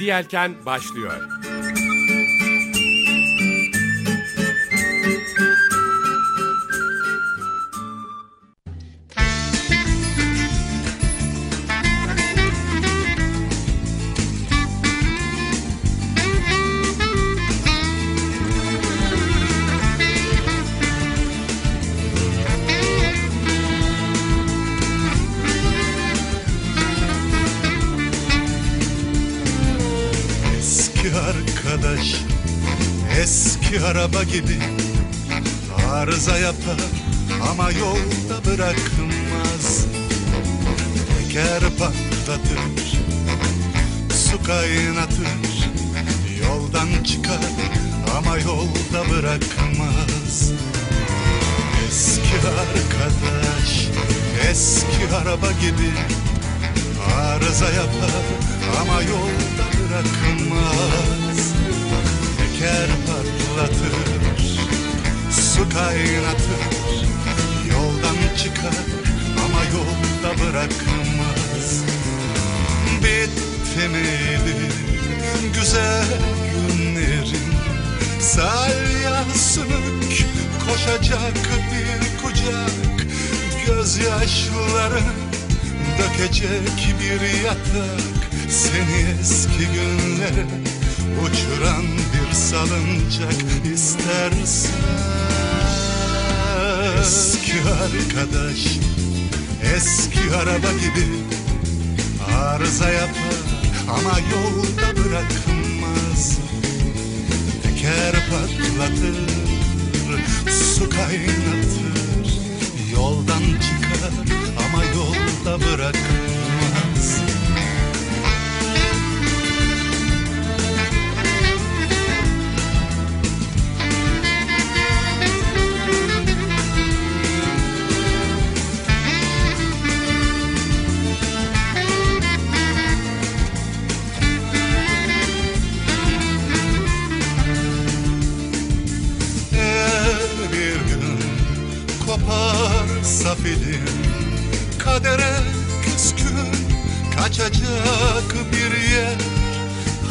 Yelken başlıyor. Gibi. Arıza yapar ama yolda bırakmaz Teker patlatır su kaynatır. Yoldan çıkar ama yolda bırakmaz Eski arkadaş eski araba gibi. Arıza yapar ama yolda bırakmaz Teker patlatır, su kaynatır Yoldan çıkar ama yolda bırakmaz Bitti miydi güzel günlerin? Salyasınık koşacak bir kucak. Gözyaşları dökecek bir yatak. Seni eski günlere uçuran bir salıncak istersen Eski arkadaş eski araba gibi arıza yapar ama yolda bırakmaz. Teker patlatır, su kaynatır Yoldan çıkar ama yolda bırakmaz Kadere küskün kaçacak bir yer.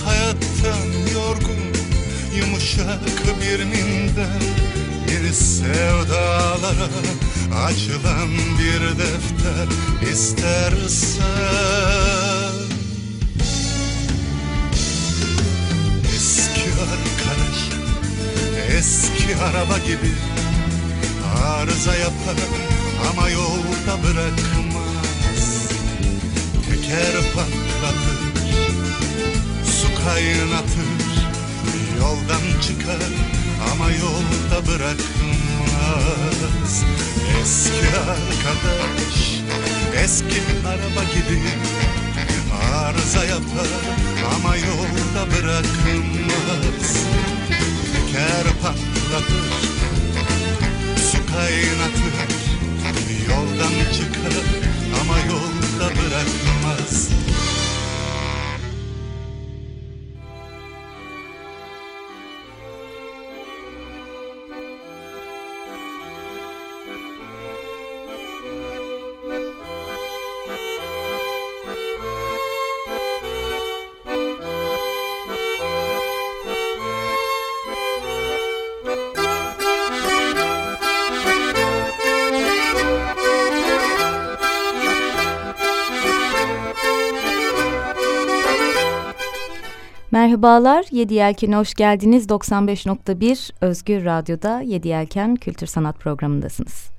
Hayattan yorgun yumuşak bir minder Yeni sevdalara açılan bir defter istersen. Eski arkadaş Eski araba gibi arıza yapar ama yolda bırakmaz Teker patlatır, su kaynatır Yoldan çıkar ama yolda bırakmaz Eski arkadaş, eski araba gibi arıza yapar ama yolda bırakmaz Teker patlatır Su kaynatır Yoldan çıkar Ama yolda bırakmaz Merhabalar, Yedi Yelken'e hoş geldiniz. 95.1 Özgür Radyo'da Yedi Yelken Kültür Sanat programındasınız.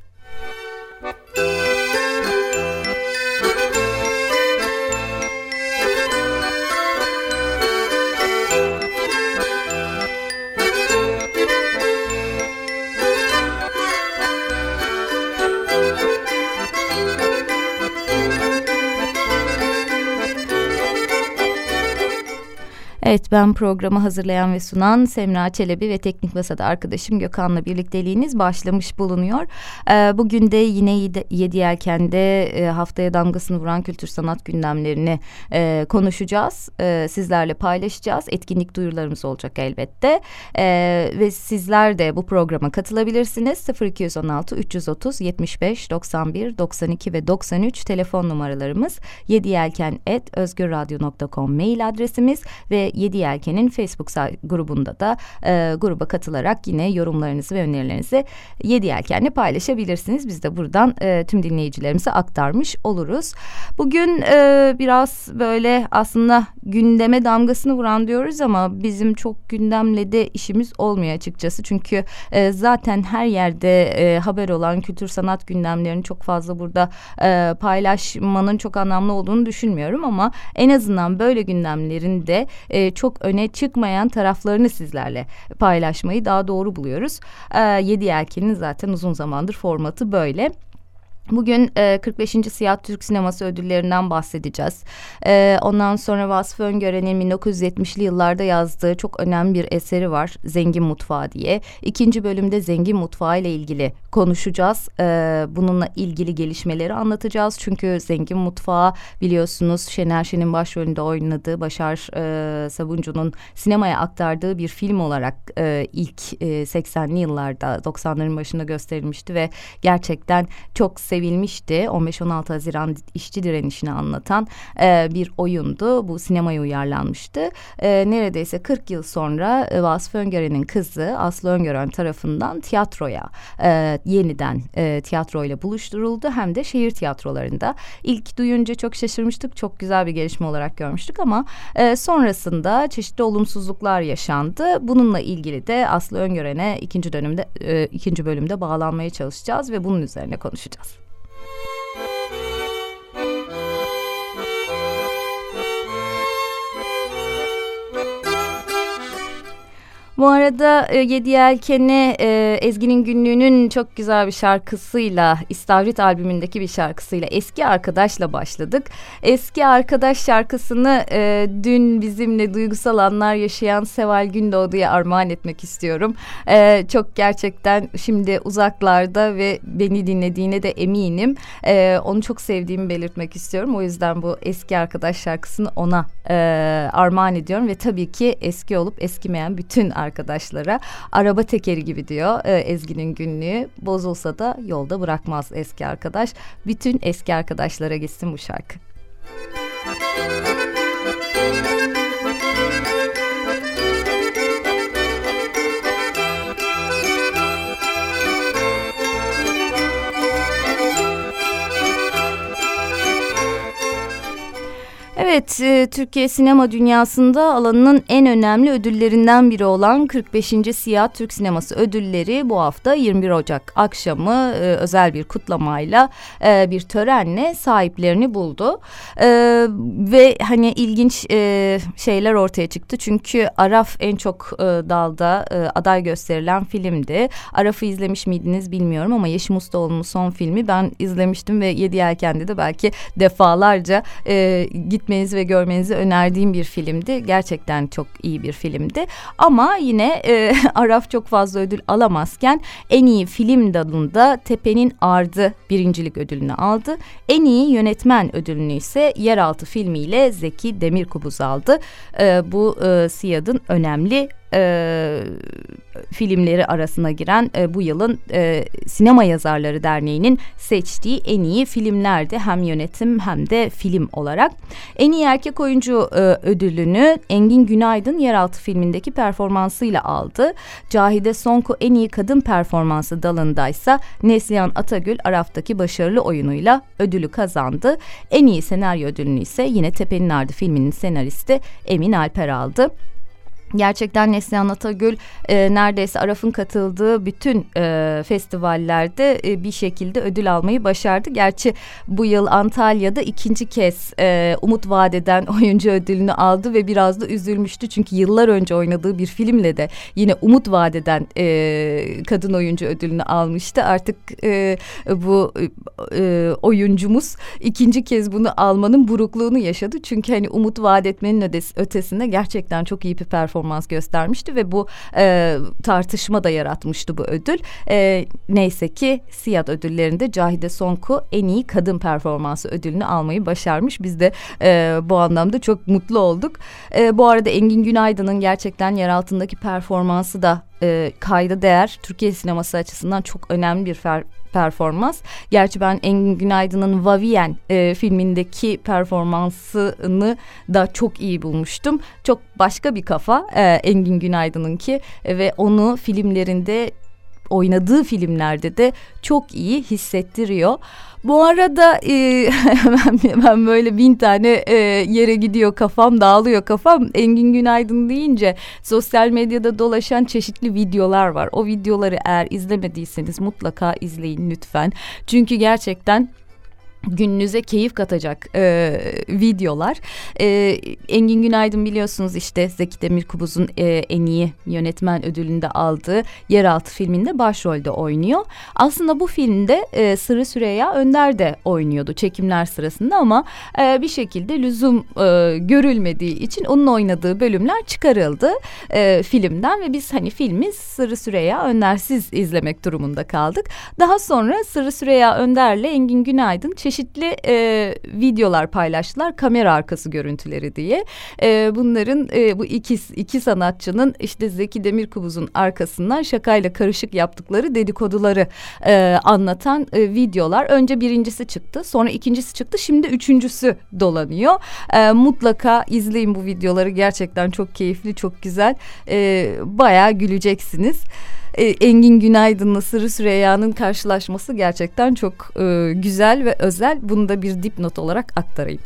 Evet ben programı hazırlayan ve sunan Semra Çelebi ve Teknik Masa'da arkadaşım Gökhan'la birlikteliğiniz başlamış bulunuyor. Ee, bugün de yine Yedi Yelken'de e, haftaya damgasını vuran kültür sanat gündemlerini e, konuşacağız. E, sizlerle paylaşacağız. Etkinlik duyurularımız olacak elbette. E, ve sizler de bu programa katılabilirsiniz. 0216 330 75 91 92 ve 93 telefon numaralarımız. Yedi Yelken et özgürradyo.com mail adresimiz ve Yedi Yelken'in Facebook grubunda da e, gruba katılarak yine yorumlarınızı ve önerilerinizi Yedi Yelken'le paylaşabilirsiniz. Biz de buradan e, tüm dinleyicilerimize aktarmış oluruz. Bugün e, biraz böyle aslında gündeme damgasını vuran diyoruz ama bizim çok gündemle de işimiz olmuyor açıkçası. Çünkü e, zaten her yerde e, haber olan kültür sanat gündemlerini çok fazla burada e, paylaşmanın çok anlamlı olduğunu düşünmüyorum ama en azından böyle gündemlerin de e, e, çok öne çıkmayan taraflarını sizlerle paylaşmayı daha doğru buluyoruz. E, Yedi Yelken'in zaten uzun zamandır formatı böyle. Bugün e, 45. Siyah Türk Sineması ödüllerinden bahsedeceğiz. E, ondan sonra Vasfı Öngören'in 1970'li yıllarda yazdığı çok önemli bir eseri var. Zengin Mutfağı diye. İkinci bölümde Zengin Mutfağı ile ilgili konuşacağız. E, bununla ilgili gelişmeleri anlatacağız. Çünkü Zengin Mutfağı biliyorsunuz Şener Şen'in başrolünde oynadığı Başar e, Sabuncu'nun sinemaya aktardığı bir film olarak e, ilk e, 80'li yıllarda 90'ların başında gösterilmişti ve gerçekten çok sev sevilmişti. 15-16 Haziran işçi direnişini anlatan e, bir oyundu. Bu sinemaya uyarlanmıştı. E, neredeyse 40 yıl sonra e, Vasfı Öngören'in kızı Aslı Öngören tarafından tiyatroya e, yeniden e, tiyatroyla buluşturuldu. Hem de şehir tiyatrolarında. İlk duyunca çok şaşırmıştık. Çok güzel bir gelişme olarak görmüştük ama e, sonrasında çeşitli olumsuzluklar yaşandı. Bununla ilgili de Aslı Öngören'e ikinci dönemde e, ikinci bölümde bağlanmaya çalışacağız ve bunun üzerine konuşacağız. Bu arada e, Yedi Yelken'i e, Ezgi'nin Günlüğü'nün çok güzel bir şarkısıyla İstavrit albümündeki bir şarkısıyla Eski Arkadaş'la başladık. Eski Arkadaş şarkısını e, dün bizimle duygusal anlar yaşayan Seval Gündoğdu'ya armağan etmek istiyorum. E, çok gerçekten şimdi uzaklarda ve beni dinlediğine de eminim. E, onu çok sevdiğimi belirtmek istiyorum. O yüzden bu Eski Arkadaş şarkısını ona e, armağan ediyorum ve tabii ki eski olup eskimeyen bütün arkadaşlar arkadaşlara. Araba tekeri gibi diyor e, Ezgi'nin günlüğü. Bozulsa da yolda bırakmaz eski arkadaş. Bütün eski arkadaşlara gitsin bu şarkı. Evet, e, Türkiye sinema dünyasında alanının en önemli ödüllerinden biri olan 45. Siyah Türk Sineması ödülleri bu hafta 21 Ocak akşamı e, özel bir kutlamayla e, bir törenle sahiplerini buldu. Ve hani ilginç şeyler ortaya çıktı çünkü Araf en çok dalda aday gösterilen filmdi. Araf'ı izlemiş miydiniz bilmiyorum ama Yeşim Ustaoğlu'nun son filmi ben izlemiştim ve Yedi Yelken'de de belki defalarca gitmeye izlemenizi ve görmenizi önerdiğim bir filmdi. Gerçekten çok iyi bir filmdi. Ama yine e, Araf çok fazla ödül alamazken en iyi film dalında Tepe'nin Ardı birincilik ödülünü aldı. En iyi yönetmen ödülünü ise Yeraltı filmiyle Zeki Demirkubuz aldı. E, bu e, Siyad'ın önemli e, filmleri arasına giren e, bu yılın e, Sinema Yazarları Derneği'nin seçtiği en iyi filmlerdi. Hem yönetim hem de film olarak. En iyi erkek oyuncu e, ödülünü Engin Günaydın Yeraltı filmindeki performansıyla aldı. Cahide Sonko en iyi kadın performansı dalındaysa Neslihan Atagül Araf'taki başarılı oyunuyla ödülü kazandı. En iyi senaryo ödülünü ise yine Tepenin Ardı filminin senaristi Emin Alper aldı. Gerçekten Neslihan Atagül e, neredeyse Araf'ın katıldığı bütün e, festivallerde e, bir şekilde ödül almayı başardı. Gerçi bu yıl Antalya'da ikinci kez e, Umut Vadeden oyuncu ödülünü aldı ve biraz da üzülmüştü. Çünkü yıllar önce oynadığı bir filmle de yine Umut Vadeden e, kadın oyuncu ödülünü almıştı. Artık e, bu e, oyuncumuz ikinci kez bunu almanın burukluğunu yaşadı. Çünkü hani Umut Vadetmenin ötesinde gerçekten çok iyi bir performans performans göstermişti ve bu e, tartışma da yaratmıştı bu ödül. E, neyse ki Siyat ödüllerinde Cahide Sonku en iyi kadın performansı ödülünü almayı başarmış. Biz de e, bu anlamda çok mutlu olduk. E, bu arada Engin Günaydın'ın gerçekten yer altındaki performansı da e, kayda değer. Türkiye sineması açısından çok önemli bir performans. Gerçi ben Engin Günaydın'ın Vavien e, filmindeki performansını da çok iyi bulmuştum. Çok başka bir kafa e, Engin Günaydın'ınki e, ve onu filmlerinde oynadığı filmlerde de çok iyi hissettiriyor. Bu arada e, ben, ben böyle bin tane e, yere gidiyor kafam dağılıyor kafam. Engin Günaydın deyince sosyal medyada dolaşan çeşitli videolar var. O videoları eğer izlemediyseniz mutlaka izleyin lütfen. Çünkü gerçekten gününüze keyif katacak e, videolar. E, Engin Günaydın biliyorsunuz işte Zeki Demirkubuz'un e, en iyi yönetmen ödülünde aldığı Yeraltı filminde başrolde oynuyor. Aslında bu filmde e, Sırrı Süreyya Önder de oynuyordu çekimler sırasında ama e, bir şekilde lüzum e, görülmediği için onun oynadığı bölümler çıkarıldı e, filmden ve biz hani filmi Sırrı Süreyya Öndersiz izlemek durumunda kaldık. Daha sonra Sırrı Süreyya Önder'le Engin Günaydın çeşitli e, videolar paylaştılar kamera arkası görüntüleri diye. E, bunların e, bu iki, iki sanatçının işte Zeki Demirkubuz'un arkasından şakayla karışık yaptıkları dedikoduları e, anlatan e, videolar. Önce birincisi çıktı sonra ikincisi çıktı şimdi üçüncüsü dolanıyor. E, mutlaka izleyin bu videoları gerçekten çok keyifli çok güzel e, bayağı güleceksiniz e, Engin Günaydın'la Sırrı Süreyya'nın karşılaşması gerçekten çok e, güzel ve özel. Bunu da bir dipnot olarak aktarayım.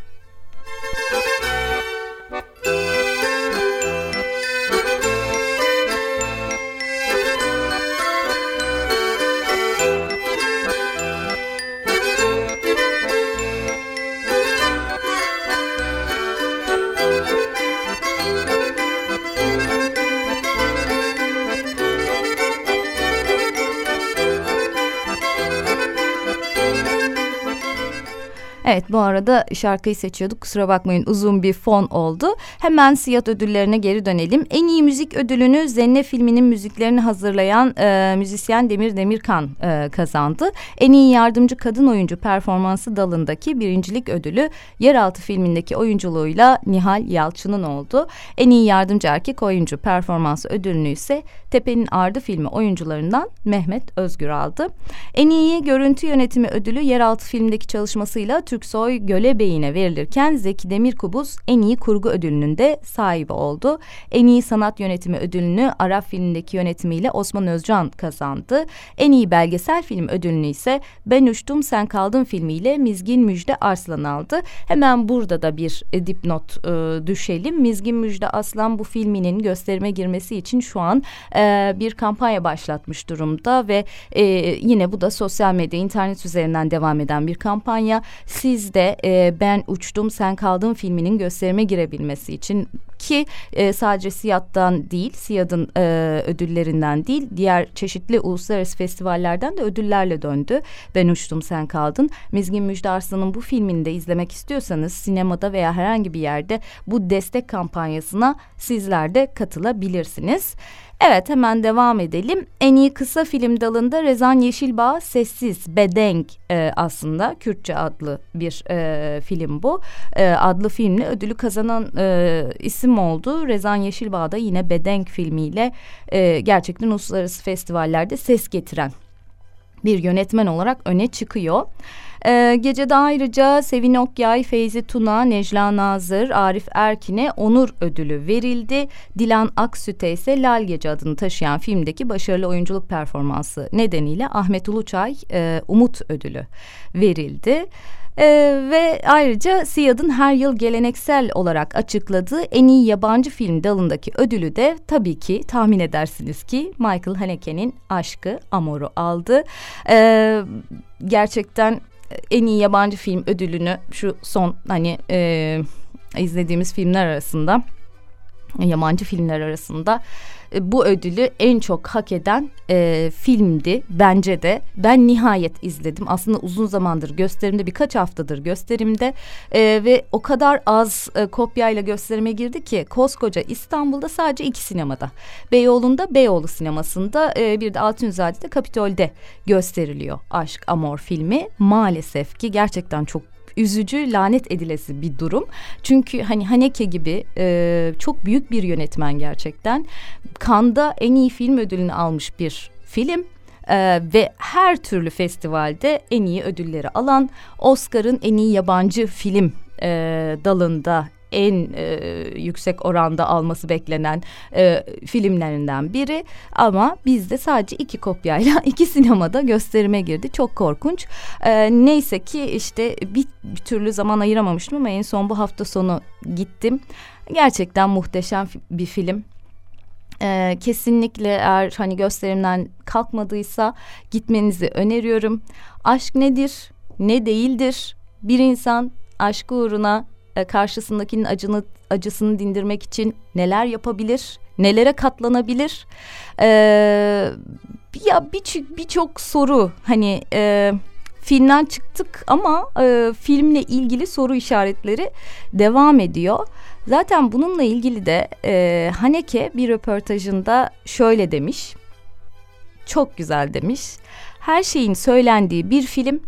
Evet bu arada şarkıyı seçiyorduk kusura bakmayın uzun bir fon oldu. Hemen Siyat ödüllerine geri dönelim. En iyi müzik ödülünü Zenne filminin müziklerini hazırlayan e, müzisyen Demir Demirkan e, kazandı. En iyi yardımcı kadın oyuncu performansı dalındaki birincilik ödülü Yeraltı filmindeki oyunculuğuyla Nihal Yalçın'ın oldu. En iyi yardımcı erkek oyuncu performansı ödülünü ise Tepe'nin Ardı filmi oyuncularından Mehmet Özgür aldı. En iyi görüntü yönetimi ödülü Yeraltı filmindeki çalışmasıyla Türksoy Gölebey'ine verilirken Zeki Demirkubuz en iyi kurgu ödülünün de sahibi oldu. En iyi sanat yönetimi ödülünü Arap filmindeki yönetimiyle Osman Özcan kazandı. En iyi belgesel film ödülünü ise Ben Uçtum Sen Kaldın filmiyle Mizgin Müjde Arslan aldı. Hemen burada da bir e, dipnot e, düşelim. Mizgin Müjde Aslan bu filminin gösterime girmesi için şu an e, bir kampanya başlatmış durumda ve e, yine bu da sosyal medya, internet üzerinden devam eden bir kampanya siz de e, Ben Uçtum Sen Kaldın filminin gösterime girebilmesi için ki e, sadece Siyat'tan değil, Siyad'ın e, ödüllerinden değil, diğer çeşitli uluslararası festivallerden de ödüllerle döndü. Ben Uçtum Sen Kaldın. Mizgin Müjde bu filmini de izlemek istiyorsanız sinemada veya herhangi bir yerde bu destek kampanyasına sizler de katılabilirsiniz. Evet hemen devam edelim. En iyi kısa film dalında Rezan Yeşilbağ Sessiz Bedenk e, aslında Kürtçe adlı bir e, film bu. E, adlı filmle ödülü kazanan e, isim oldu. Rezan Yeşilbağ da yine Bedenk filmiyle e, gerçekten uluslararası festivallerde ses getiren bir yönetmen olarak öne çıkıyor. Ee, gecede ayrıca Sevin Okyay, Feyzi Tuna, Necla Nazır, Arif Erkin'e onur ödülü verildi. Dilan Aksüte ise Lal Gece adını taşıyan filmdeki başarılı oyunculuk performansı nedeniyle Ahmet Uluçay e, Umut ödülü verildi. Ee, ve ayrıca SİAD'ın her yıl geleneksel olarak açıkladığı en iyi yabancı film dalındaki ödülü de tabii ki tahmin edersiniz ki Michael Haneke'nin Aşkı Amor'u aldı. Ee, gerçekten en iyi yabancı film ödülünü şu son hani e, izlediğimiz filmler arasında yabancı filmler arasında e, bu ödülü en çok hak eden e, filmdi bence de. Ben nihayet izledim. Aslında uzun zamandır gösterimde birkaç haftadır gösterimde e, ve o kadar az e, kopyayla gösterime girdi ki koskoca İstanbul'da sadece iki sinemada. Beyoğlu'nda Beyoğlu sinemasında e, bir de Altunzade'de Kapitol'de gösteriliyor Aşk Amor filmi. Maalesef ki gerçekten çok üzücü, lanet edilesi bir durum. Çünkü hani Haneke gibi e, çok büyük bir yönetmen gerçekten. Kanda en iyi film ödülünü almış bir film. Ee, ve her türlü festivalde en iyi ödülleri alan Oscar'ın en iyi yabancı film e, dalında en e, yüksek oranda alması beklenen e, filmlerinden biri. Ama bizde sadece iki kopyayla iki sinemada gösterime girdi. Çok korkunç. E, neyse ki işte bir, bir türlü zaman ayıramamıştım ama en son bu hafta sonu gittim. Gerçekten muhteşem bir film. Ee, kesinlikle eğer hani gösterimden kalkmadıysa gitmenizi öneriyorum. Aşk nedir? Ne değildir? Bir insan aşkı uğruna e, karşısındakinin acını acısını dindirmek için neler yapabilir, nelere katlanabilir? Ee, ya birçok birçok soru hani e, filmden çıktık ama e, filmle ilgili soru işaretleri devam ediyor. Zaten bununla ilgili de e, Haneke bir röportajında şöyle demiş. Çok güzel demiş. Her şeyin söylendiği bir film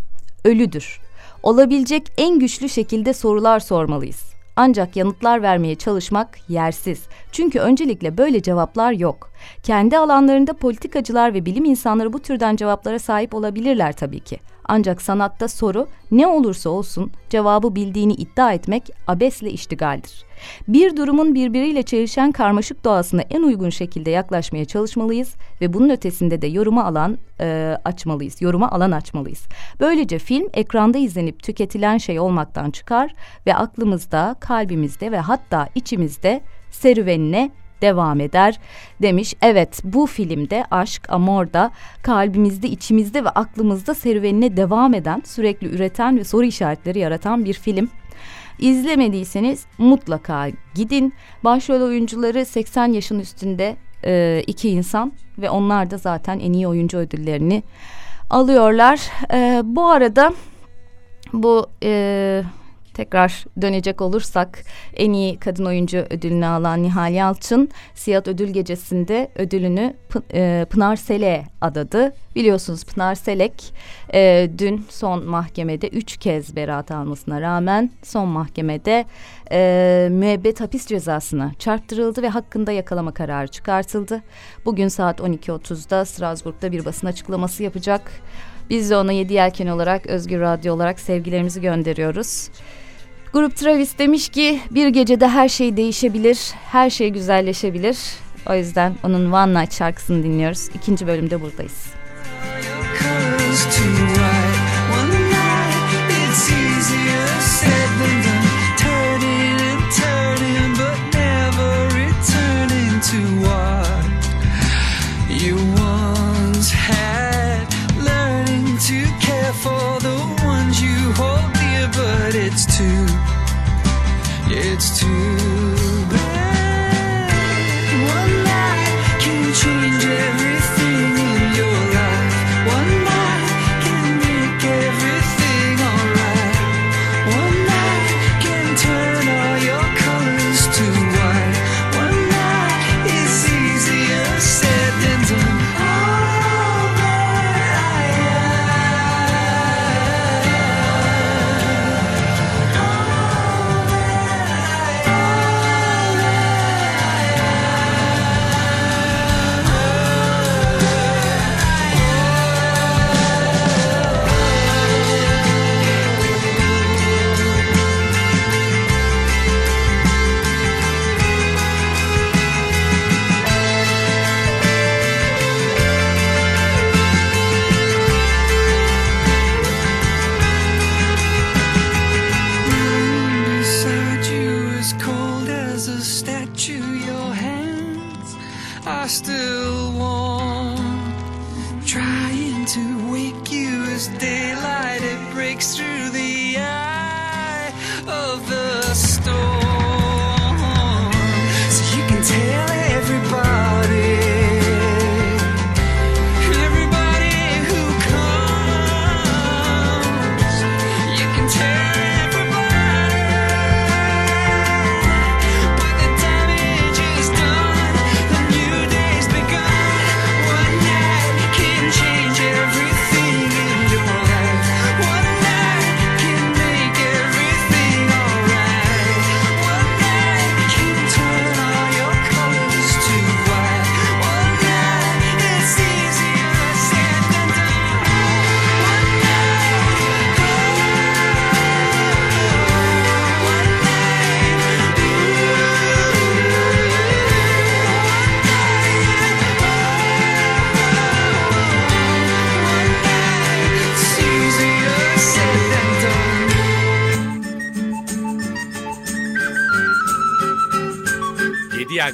ölüdür olabilecek en güçlü şekilde sorular sormalıyız. Ancak yanıtlar vermeye çalışmak yersiz. Çünkü öncelikle böyle cevaplar yok. Kendi alanlarında politikacılar ve bilim insanları bu türden cevaplara sahip olabilirler tabii ki. Ancak sanatta soru ne olursa olsun cevabı bildiğini iddia etmek abesle iştigaldir. Bir durumun birbiriyle çelişen karmaşık doğasına en uygun şekilde yaklaşmaya çalışmalıyız ve bunun ötesinde de yoruma alan e, açmalıyız. Yoruma alan açmalıyız. Böylece film ekranda izlenip tüketilen şey olmaktan çıkar ve aklımızda, kalbimizde ve hatta içimizde serüvenine devam eder demiş. Evet bu filmde aşk, amorda kalbimizde, içimizde ve aklımızda serüvenine devam eden, sürekli üreten ve soru işaretleri yaratan bir film. İzlemediyseniz mutlaka gidin. Başrol oyuncuları 80 yaşın üstünde e, iki insan ve onlar da zaten en iyi oyuncu ödüllerini alıyorlar. E, bu arada bu e, Tekrar dönecek olursak en iyi kadın oyuncu ödülünü alan Nihal Yalçın Siyat Ödül Gecesi'nde ödülünü e, Pınar Selek'e adadı. Biliyorsunuz Pınar Selek e, dün son mahkemede üç kez beraat almasına rağmen son mahkemede e, müebbet hapis cezasına çarptırıldı ve hakkında yakalama kararı çıkartıldı. Bugün saat 12.30'da Strasbourg'da bir basın açıklaması yapacak. Biz de ona Yedi Yelken olarak, Özgür Radyo olarak sevgilerimizi gönderiyoruz. Grup Travis demiş ki bir gecede her şey değişebilir, her şey güzelleşebilir. O yüzden onun One Night şarkısını dinliyoruz. İkinci bölümde buradayız.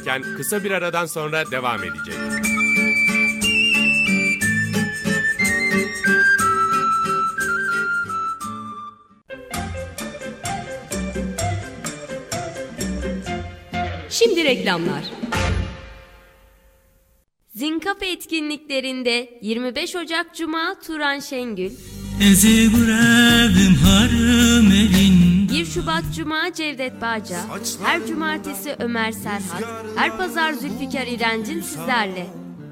Yelken kısa bir aradan sonra devam edecek. Şimdi reklamlar. Zinkafe etkinliklerinde 25 Ocak Cuma Turan Şengül, Ezi harım elin 1 Şubat Cuma Cevdet Bağca, her cumartesi Ömer Serhat, her pazar Zülfikar İrencin sizlerle.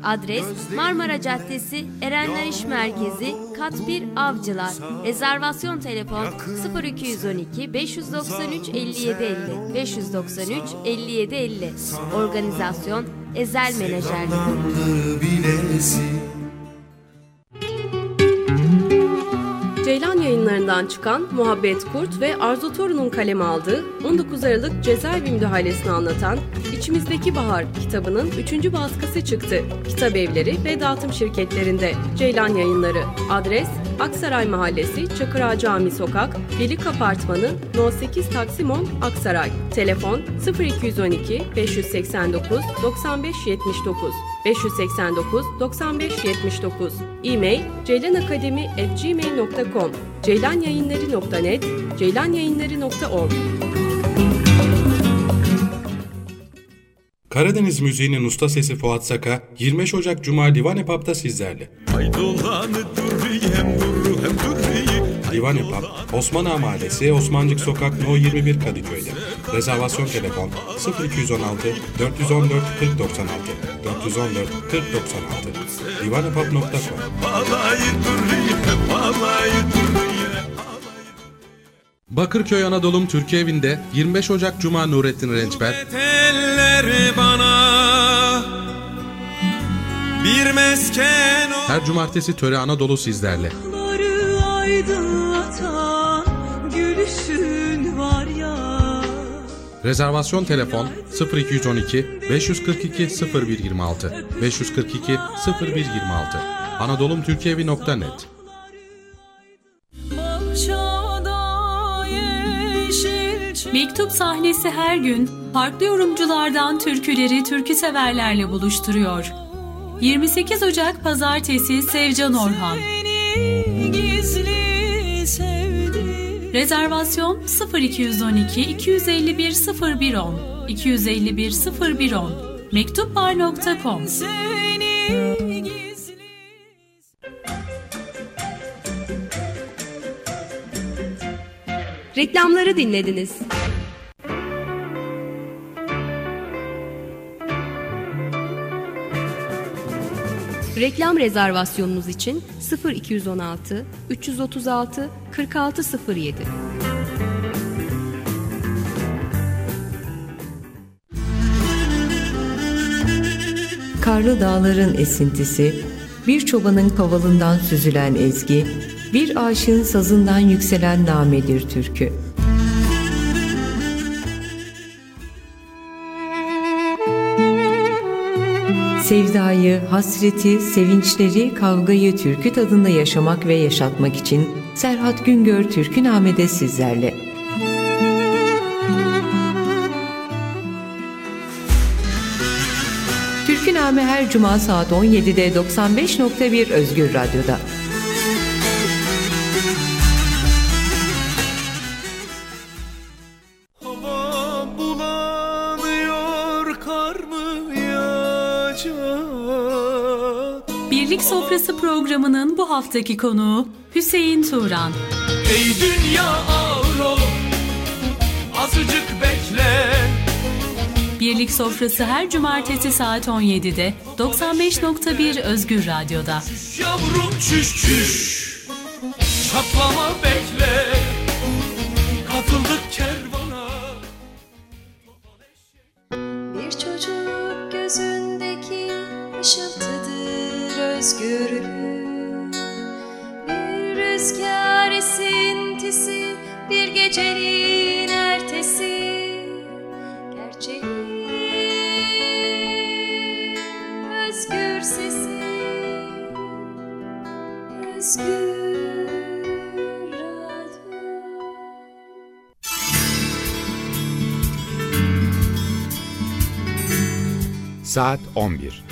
Adres Marmara Caddesi Erenler İş Merkezi Kat 1 Avcılar. Rezervasyon telefon 0212 593 57 50 593 57 50. Organizasyon Ezel Menajerlik. Ceylan yayınlarından çıkan Muhabbet Kurt ve Arzu Torun'un kaleme aldığı 19 Aralık cezaevi müdahalesini anlatan İçimizdeki Bahar kitabının 3. baskısı çıktı. Kitap evleri ve dağıtım şirketlerinde Ceylan yayınları. Adres Aksaray Mahallesi Çakırağı Cami Sokak, Delik Apartmanı No 8 Taksim 10 Aksaray. Telefon 0212 589 95 79 589 95 79 E-mail ceylanakademi@gmail.com ceylanyayınları.net ceylanyayınları.org Karadeniz müziğinin usta sesi Fuat Saka 25 Ocak Cuma Livane Pub'da sizlerle. Haydolanı durriyem durru hem durriyi Livane Pub, Osman Ağa Mahallesi, Osmancık Sokak No 21 Kadıköy'de. Rezervasyon telefon 0216 414 4096 414 4096 livanepub.com Balayı durriyi balayı durriyi Bakırköy Anadolu'm Türkiye Evi'nde 25 Ocak Cuma Nurettin Rençber, Teller bana bir mesken ol her cumartesi Töre Anadolu sizlerle. Aydınlatan gülüşün var ya. Rezervasyon telefon 0212 542 0126 542 0126 anadolumtürkiyevi.net Mektup sahnesi her gün farklı yorumculardan türküleri türkü severlerle buluşturuyor. 28 Ocak Pazartesi Sevcan Orhan. Rezervasyon 0212 251 0110 251 0110 mektupbar.com Reklamları dinlediniz. Reklam rezervasyonunuz için 0216 336 4607. Karlı dağların esintisi, bir çobanın kavalından süzülen ezgi, bir aşığın sazından yükselen namedir türkü. Sevdayı, hasreti, sevinçleri, kavgayı türkü tadında yaşamak ve yaşatmak için Serhat Güngör Türküname'de sizlerle. Türkü Türküname her cuma saat 17'de 95.1 Özgür Radyo'da. Programının bu haftaki konuğu Hüseyin Turan. Ey dünya ağır ol Azıcık bekle Birlik Sofrası her cumartesi saat 17'de 95.1 Özgür Radyo'da. Yavrum çüş çüş Çatlama bekle Katıldık kervana Bir çocuk gözündeki ışıltıdır özgürlük rüzgar esintisi bir gecenin ertesi Gerçeğin özgür sesi Özgür Saat 11.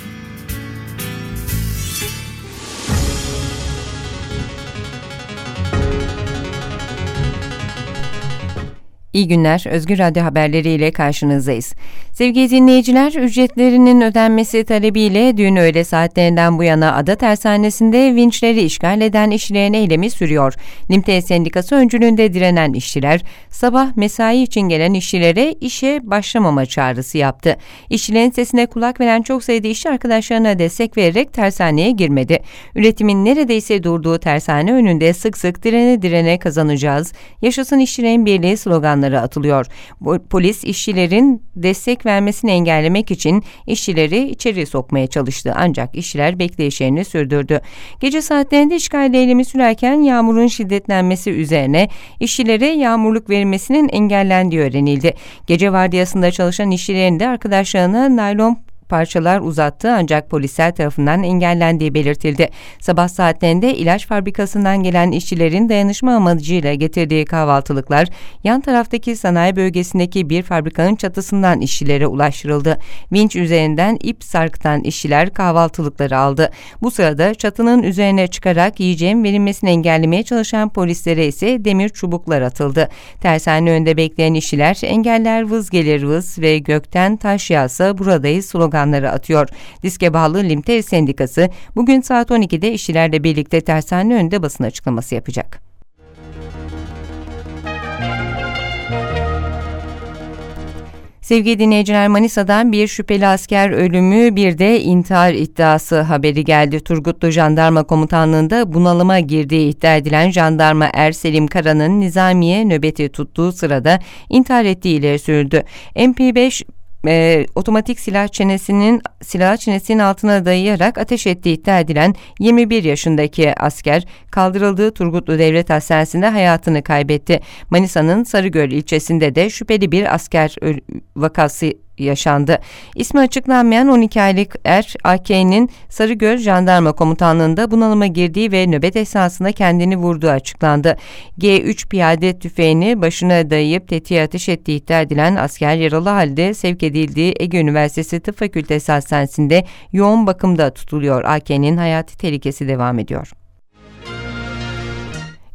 İyi günler. Özgür Radyo haberleriyle karşınızdayız. Sevgili dinleyiciler, ücretlerinin ödenmesi talebiyle dün öğle saatlerinden bu yana Ada Tersanesi'nde vinçleri işgal eden işçilerin eylemi sürüyor. Limte Sendikası öncülüğünde direnen işçiler, sabah mesai için gelen işçilere işe başlamama çağrısı yaptı. İşçilerin sesine kulak veren çok sayıda işçi arkadaşlarına destek vererek tersaneye girmedi. Üretimin neredeyse durduğu tersane önünde sık sık direne direne kazanacağız. Yaşasın işçilerin birliği sloganları atılıyor. Polis işçilerin destek vermesini engellemek için işçileri içeri sokmaya çalıştı. Ancak işçiler bekleyişlerini sürdürdü. Gece saatlerinde işgal eylemi sürerken yağmurun şiddetlenmesi üzerine işçilere yağmurluk verilmesinin engellendiği öğrenildi. Gece vardiyasında çalışan işçilerin de arkadaşlarına naylon parçalar uzattı ancak polisler tarafından engellendiği belirtildi. Sabah saatlerinde ilaç fabrikasından gelen işçilerin dayanışma amacıyla getirdiği kahvaltılıklar yan taraftaki sanayi bölgesindeki bir fabrikanın çatısından işçilere ulaştırıldı. Vinç üzerinden ip sarkıtan işçiler kahvaltılıkları aldı. Bu sırada çatının üzerine çıkarak yiyeceğin verilmesini engellemeye çalışan polislere ise demir çubuklar atıldı. Tersane önünde bekleyen işçiler engeller vız gelir vız ve gökten taş yağsa buradayız sloganları atıyor. Diske bağlı Limter Sendikası bugün saat 12'de işçilerle birlikte tersane önünde basın açıklaması yapacak. Sevgili dinleyiciler Manisa'dan bir şüpheli asker ölümü bir de intihar iddiası haberi geldi. Turgutlu Jandarma Komutanlığı'nda bunalıma girdiği iddia edilen jandarma Erselim Kara'nın nizamiye nöbeti tuttuğu sırada intihar ettiği ileri sürüldü. MP5 e, otomatik silah çenesinin silah çenesinin altına dayayarak ateş ettiği iddia edilen 21 yaşındaki asker kaldırıldığı Turgutlu Devlet Hastanesi'nde hayatını kaybetti. Manisa'nın Sarıgöl ilçesinde de şüpheli bir asker vakası yaşandı. İsmi açıklanmayan 12 aylık er AK'nin Sarıgöl Jandarma Komutanlığı'nda bunalıma girdiği ve nöbet esnasında kendini vurduğu açıklandı. G3 piyade tüfeğini başına dayayıp tetiğe ateş ettiği iddia edilen asker yaralı halde sevk edildiği Ege Üniversitesi Tıp Fakültesi Hastanesi'nde yoğun bakımda tutuluyor. AK'nin hayati tehlikesi devam ediyor.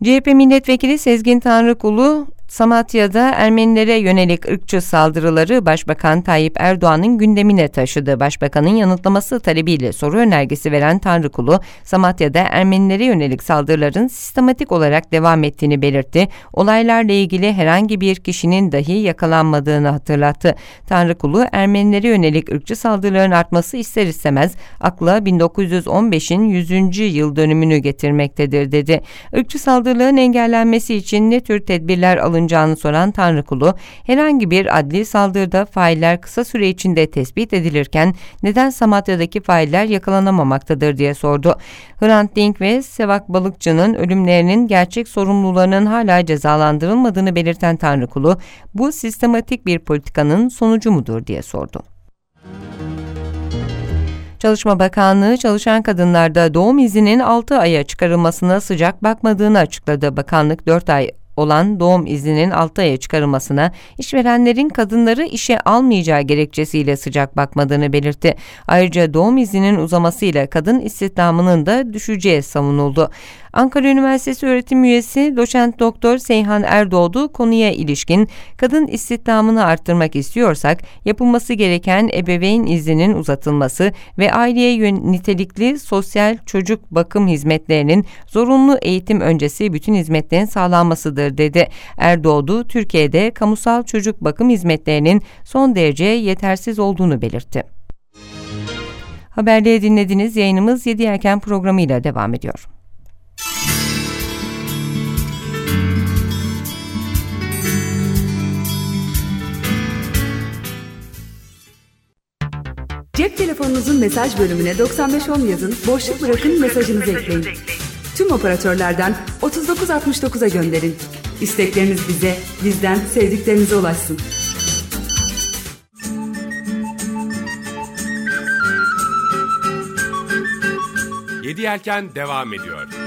CHP milletvekili Sezgin Tanrıkulu Samatya'da Ermenilere yönelik ırkçı saldırıları Başbakan Tayyip Erdoğan'ın gündemine taşıdı. Başbakanın yanıtlaması talebiyle soru önergesi veren Tanrıkulu, Samatya'da Ermenilere yönelik saldırıların sistematik olarak devam ettiğini belirtti. Olaylarla ilgili herhangi bir kişinin dahi yakalanmadığını hatırlattı. Tanrıkulu, Ermenilere yönelik ırkçı saldırıların artması ister istemez akla 1915'in 100. yıl dönümünü getirmektedir dedi. Irkçı saldırıların engellenmesi için ne tür tedbirler alınacağını soran Tanrıkulu, herhangi bir adli saldırıda failler kısa süre içinde tespit edilirken neden Samatya'daki failler yakalanamamaktadır diye sordu. Hrant Dink ve Sevak Balıkçı'nın ölümlerinin gerçek sorumlularının hala cezalandırılmadığını belirten Tanrıkulu, bu sistematik bir politikanın sonucu mudur diye sordu. Çalışma Bakanlığı çalışan kadınlarda doğum izninin 6 aya çıkarılmasına sıcak bakmadığını açıkladı. Bakanlık 4 ay olan doğum izninin 6 aya çıkarılmasına işverenlerin kadınları işe almayacağı gerekçesiyle sıcak bakmadığını belirtti. Ayrıca doğum izninin uzamasıyla kadın istihdamının da düşeceği savunuldu. Ankara Üniversitesi öğretim üyesi doçent doktor Seyhan Erdoğdu konuya ilişkin kadın istihdamını arttırmak istiyorsak yapılması gereken ebeveyn izninin uzatılması ve aileye nitelikli sosyal çocuk bakım hizmetlerinin zorunlu eğitim öncesi bütün hizmetlerin sağlanmasıdır dedi. Erdoğdu Türkiye'de kamusal çocuk bakım hizmetlerinin son derece yetersiz olduğunu belirtti. Haberleri dinlediniz. Yayınımız 7 Erken programıyla devam ediyor. Cep telefonunuzun mesaj bölümüne 9510 yazın, boşluk bırakın mesajınızı ekleyin. Tüm operatörlerden 3969'a gönderin. İstekleriniz bize, bizden sevdiklerinize ulaşsın. Yedi Yelken devam ediyor.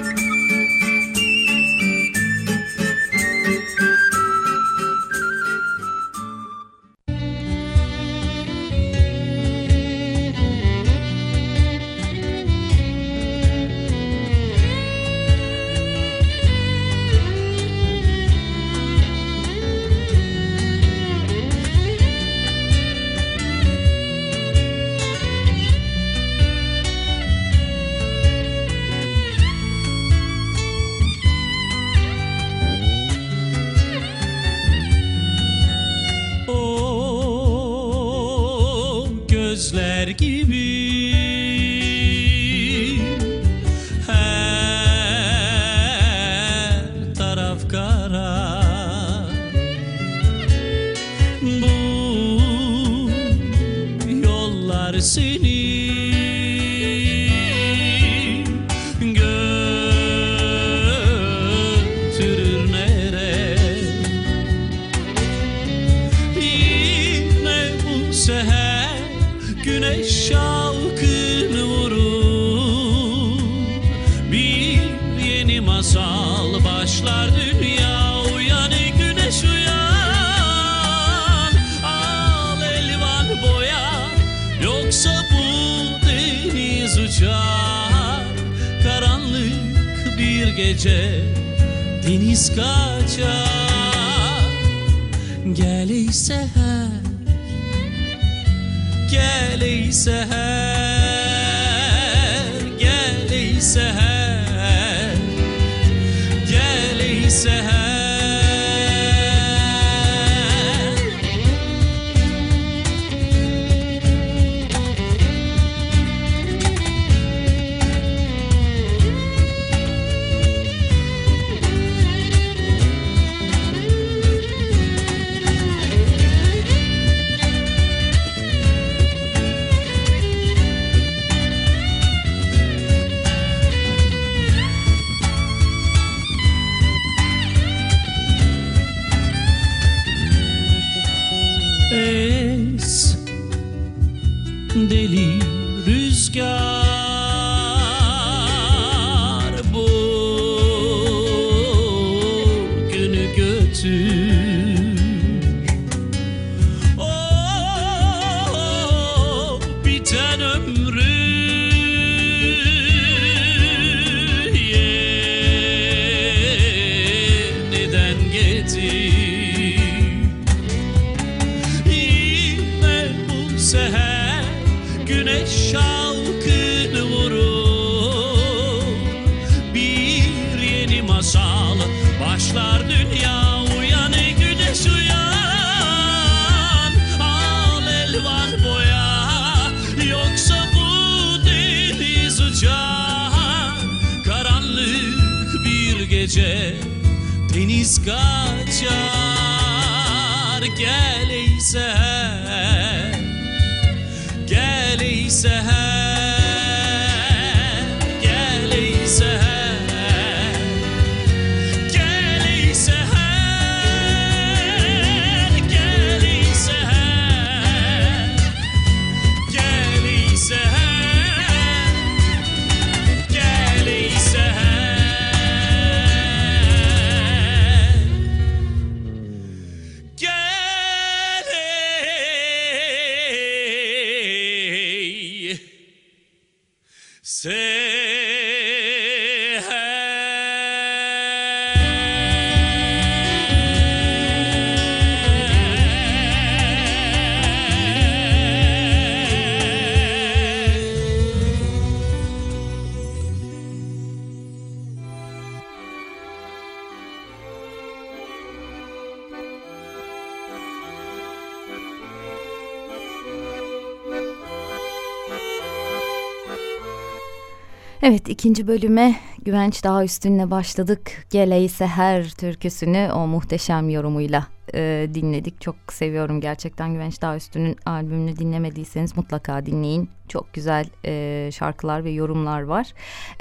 Bölüme Güvenç Dağ Üstün'le başladık. Geleyse her türküsünü o muhteşem yorumuyla e, dinledik. Çok seviyorum gerçekten Güvenç Dağ Üstün'ün albümünü dinlemediyseniz mutlaka dinleyin. Çok güzel e, şarkılar ve yorumlar var.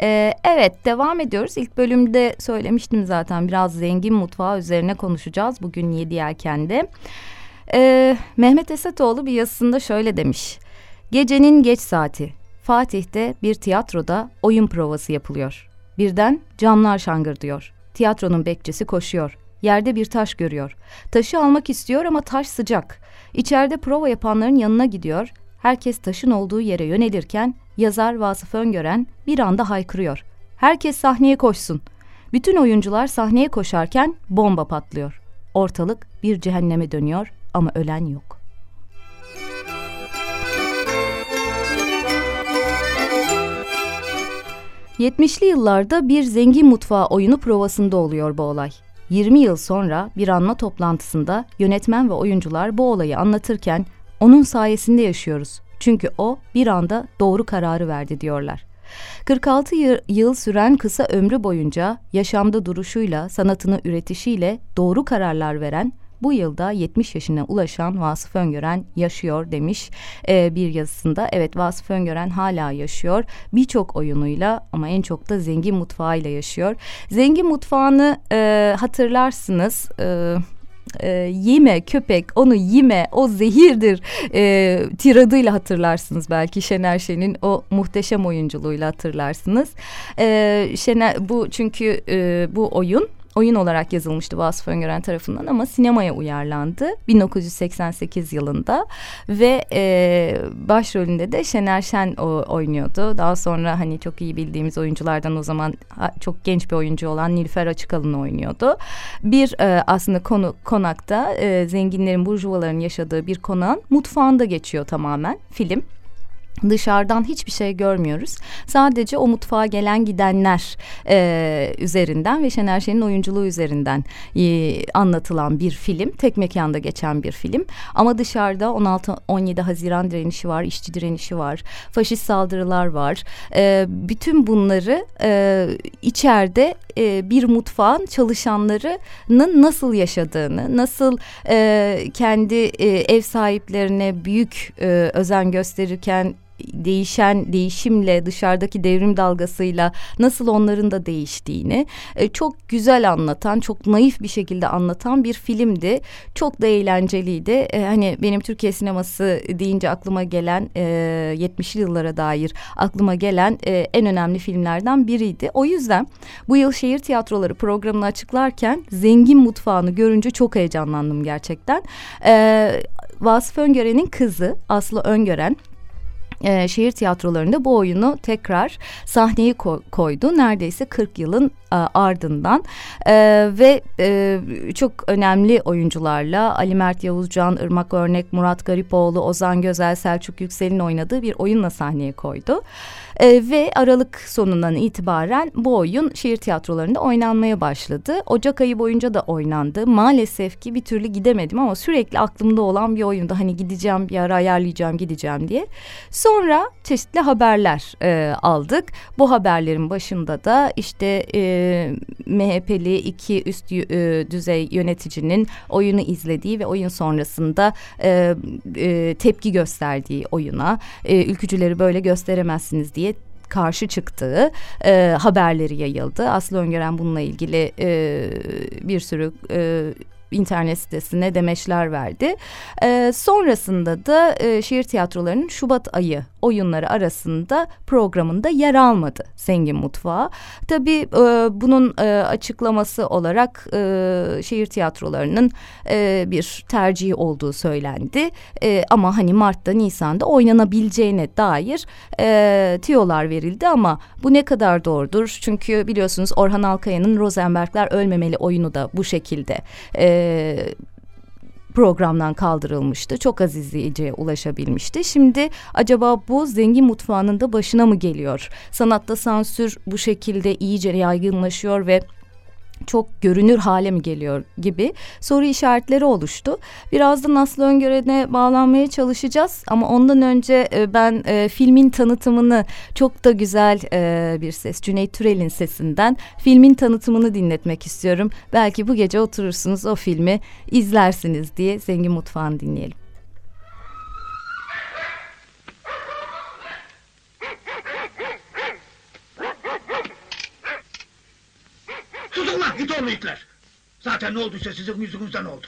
E, evet devam ediyoruz. İlk bölümde söylemiştim zaten biraz zengin mutfağı üzerine konuşacağız. Bugün Yedi Yelken'de. E, Mehmet Esatoğlu bir yazısında şöyle demiş. Gecenin geç saati. Fatih'te bir tiyatroda oyun provası yapılıyor. Birden camlar şangırdıyor. Tiyatronun bekçisi koşuyor. Yerde bir taş görüyor. Taşı almak istiyor ama taş sıcak. İçeride prova yapanların yanına gidiyor. Herkes taşın olduğu yere yönelirken yazar Vasıf Öngören bir anda haykırıyor. Herkes sahneye koşsun. Bütün oyuncular sahneye koşarken bomba patlıyor. Ortalık bir cehenneme dönüyor ama ölen yok. Yetmişli yıllarda bir zengin mutfağı oyunu provasında oluyor bu olay. 20 yıl sonra bir anma toplantısında yönetmen ve oyuncular bu olayı anlatırken onun sayesinde yaşıyoruz. Çünkü o bir anda doğru kararı verdi diyorlar. 46 yıl, yıl süren kısa ömrü boyunca yaşamda duruşuyla, sanatını üretişiyle doğru kararlar veren bu yılda 70 yaşına ulaşan Vasıf Öngören yaşıyor demiş e, bir yazısında. Evet Vasıf Öngören hala yaşıyor. Birçok oyunuyla ama en çok da zengin mutfağıyla yaşıyor. Zengin mutfağını e, hatırlarsınız. E, e, yeme köpek onu yeme o zehirdir e, tiradıyla hatırlarsınız belki Şener Şen'in o muhteşem oyunculuğuyla hatırlarsınız. E, Şener bu çünkü e, bu oyun oyun olarak yazılmıştı Vasıf Öngören tarafından ama sinemaya uyarlandı 1988 yılında ve e, başrolünde de Şener Şen o, oynuyordu. Daha sonra hani çok iyi bildiğimiz oyunculardan o zaman çok genç bir oyuncu olan Nilüfer Açıkalın oynuyordu. Bir e, aslında konu konakta e, zenginlerin burjuvaların yaşadığı bir konağın mutfağında geçiyor tamamen film. Dışarıdan hiçbir şey görmüyoruz. Sadece o mutfağa gelen gidenler e, üzerinden ve Şener Şen'in oyunculuğu üzerinden e, anlatılan bir film. Tek mekanda geçen bir film. Ama dışarıda 16-17 Haziran direnişi var, işçi direnişi var, faşist saldırılar var. E, bütün bunları e, içeride e, bir mutfağın çalışanlarının nasıl yaşadığını, nasıl e, kendi e, ev sahiplerine büyük e, özen gösterirken değişen değişimle dışarıdaki devrim dalgasıyla nasıl onların da değiştiğini e, çok güzel anlatan çok naif bir şekilde anlatan bir filmdi. Çok da eğlenceliydi. E, hani benim Türkiye sineması deyince aklıma gelen e, 70'li yıllara dair aklıma gelen e, en önemli filmlerden biriydi. O yüzden bu yıl şehir tiyatroları programını açıklarken zengin mutfağını görünce çok heyecanlandım gerçekten. E, Vasıf Öngören'in kızı Aslı Öngören e, şehir tiyatrolarında bu oyunu tekrar sahneye ko- koydu. Neredeyse 40 yılın e, ardından e, ve e, çok önemli oyuncularla Ali Mert Yavuzcan, Irmak Örnek, Murat Garipoğlu, Ozan Gözel, Selçuk Yüksel'in oynadığı bir oyunla sahneye koydu. E, ve Aralık sonundan itibaren bu oyun şehir tiyatrolarında oynanmaya başladı. Ocak ayı boyunca da oynandı. Maalesef ki bir türlü gidemedim ama sürekli aklımda olan bir oyunda hani gideceğim bir ara ayarlayacağım gideceğim diye. Sonra çeşitli haberler e, aldık. Bu haberlerin başında da işte e, MHP'li iki üst e, düzey yöneticinin oyunu izlediği ve oyun sonrasında e, e, tepki gösterdiği oyuna e, ülkücüleri böyle gösteremezsiniz diye karşı çıktığı e, haberleri yayıldı. Aslı Öngören bununla ilgili e, bir sürü e, internet sitesine demeçler verdi. E, sonrasında da e, şehir tiyatrolarının Şubat ayı oyunları arasında programında yer almadı Zengin Mutfağı. Tabii e, bunun e, açıklaması olarak e, şehir tiyatrolarının e, bir tercihi olduğu söylendi. E, ama hani Mart'ta Nisan'da oynanabileceğine dair e, tiyolar verildi ama bu ne kadar doğrudur? Çünkü biliyorsunuz Orhan Alkaya'nın Rosenbergler Ölmemeli oyunu da bu şekilde e, programdan kaldırılmıştı. Çok az izleyiciye ulaşabilmişti. Şimdi acaba bu zengin mutfağının da başına mı geliyor? Sanatta sansür bu şekilde iyice yaygınlaşıyor ve çok görünür hale mi geliyor gibi soru işaretleri oluştu. Birazdan Aslı Öngören'e bağlanmaya çalışacağız ama ondan önce e, ben e, filmin tanıtımını çok da güzel e, bir ses Cüneyt Türel'in sesinden filmin tanıtımını dinletmek istiyorum. Belki bu gece oturursunuz o filmi izlersiniz diye Zengin Mutfağı'nı dinleyelim. Susun lan it oğlu itler. Zaten ne olduysa sizin yüzünüzden oldu.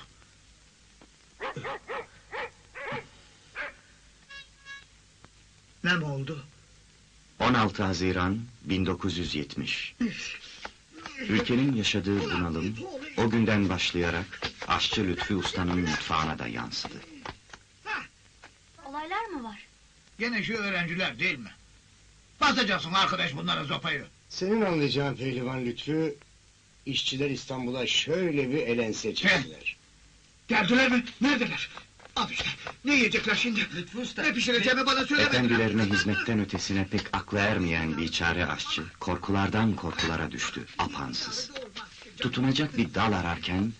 Ne mi oldu? 16 Haziran 1970. Ülkenin yaşadığı bunalım o günden başlayarak aşçı Lütfi Usta'nın mutfağına da yansıdı. Olaylar mı var? Gene şu öğrenciler değil mi? Basacaksın arkadaş bunlara sopayı. Senin anlayacağın pehlivan Lütfü, işçiler İstanbul'a şöyle bir elense çektiler. Geldiler mi? Neredeler? Al işte. Ne yiyecekler şimdi? Lütfü Usta. Ne pişireceğimi bana söylemediler. Efendilerine hizmetten ötesine pek aklı ermeyen biçare aşçı korkulardan korkulara düştü apansız. Tutunacak bir dal ararken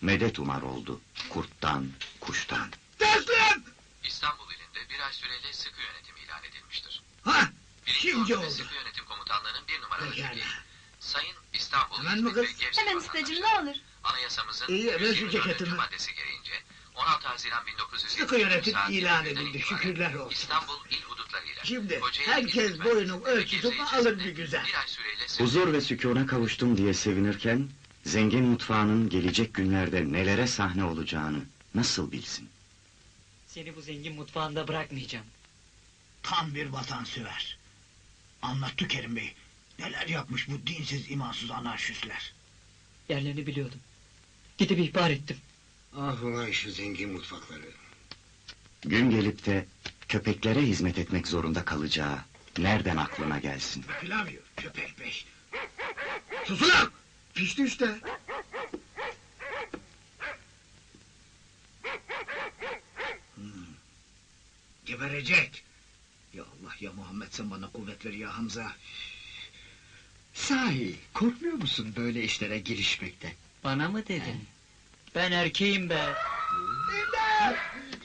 medet umar oldu kurttan kuştan. Teslim! İstanbul ilinde bir ay süreyle sıkı yönetim ilan edilmiştir. Ha! Birinci Şimdi oldu. Sıkı Yönetim Komutanlığı'nın bir numaralı Pekala. Sayın İstanbul Hemen mi İzmit ve kız? Gevşek Hemen ustacığım ne olur. Anayasamızın İyi, ver şu 124. ceketimi. maddesi gereğince 16 Haziran 1970 Sıkı yönetim saat ilan 21'den edildi, itibaren şükürler olsun. İstanbul il hudutlarıyla Şimdi Kocaeli herkes Hudut boyunun ölçüsünü Gebze alır bir güzel. Bir ay süreyle sıkı Huzur ve sükûna kavuştum diye sevinirken zengin mutfağının gelecek günlerde nelere sahne olacağını nasıl bilsin? Seni bu zengin mutfağında bırakmayacağım. Tam bir vatansever. Anlattı Kerim Bey. Neler yapmış bu dinsiz imansız anarşistler. Yerlerini biliyordum. Gidip ihbar ettim. Ah ulan şu zengin mutfakları. Gün gelip de köpeklere hizmet etmek zorunda kalacağı nereden aklına gelsin? Yiyor köpek bey. Sus ulan! Pişti işte. Hmm. Geberecek. Ya Allah ya Muhammed sen bana kuvvet ver ya Hamza. Sahi korkmuyor musun böyle işlere girişmekten? Bana mı dedin? Ben erkeğim be. İmdat!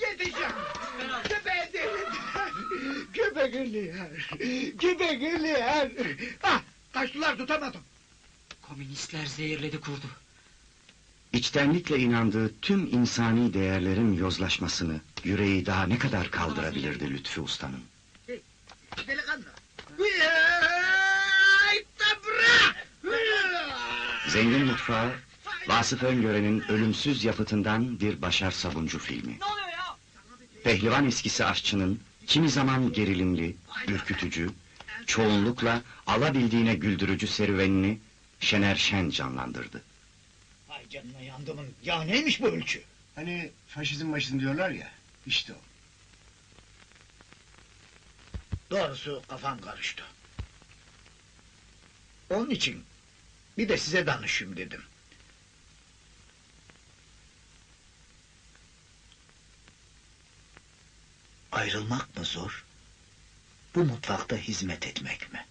Yetişin! Köpeğe delirdiler! Köpek ölüyor! Köpek ölüyor! Ah! Kaçtılar tutamadım! Komünistler zehirledi kurdu. İçtenlikle inandığı tüm insani değerlerin yozlaşmasını yüreği daha ne kadar kaldırabilirdi Lütfi Usta'nın? Delikanlı! Zengin Mutfağı, Vasıf Öngören'in ölümsüz yapıtından bir Başar Sabuncu filmi. Pehlivan eskisi aşçının kimi zaman gerilimli, ürkütücü, çoğunlukla alabildiğine güldürücü serüvenini Şener Şen canlandırdı. Ay canına yandımın. Ya neymiş bu ölçü? Hani faşizm başın diyorlar ya, işte o. Doğrusu kafam karıştı. Onun için bir de size danışayım dedim. Ayrılmak mı zor? Bu mutfakta hizmet etmek mi?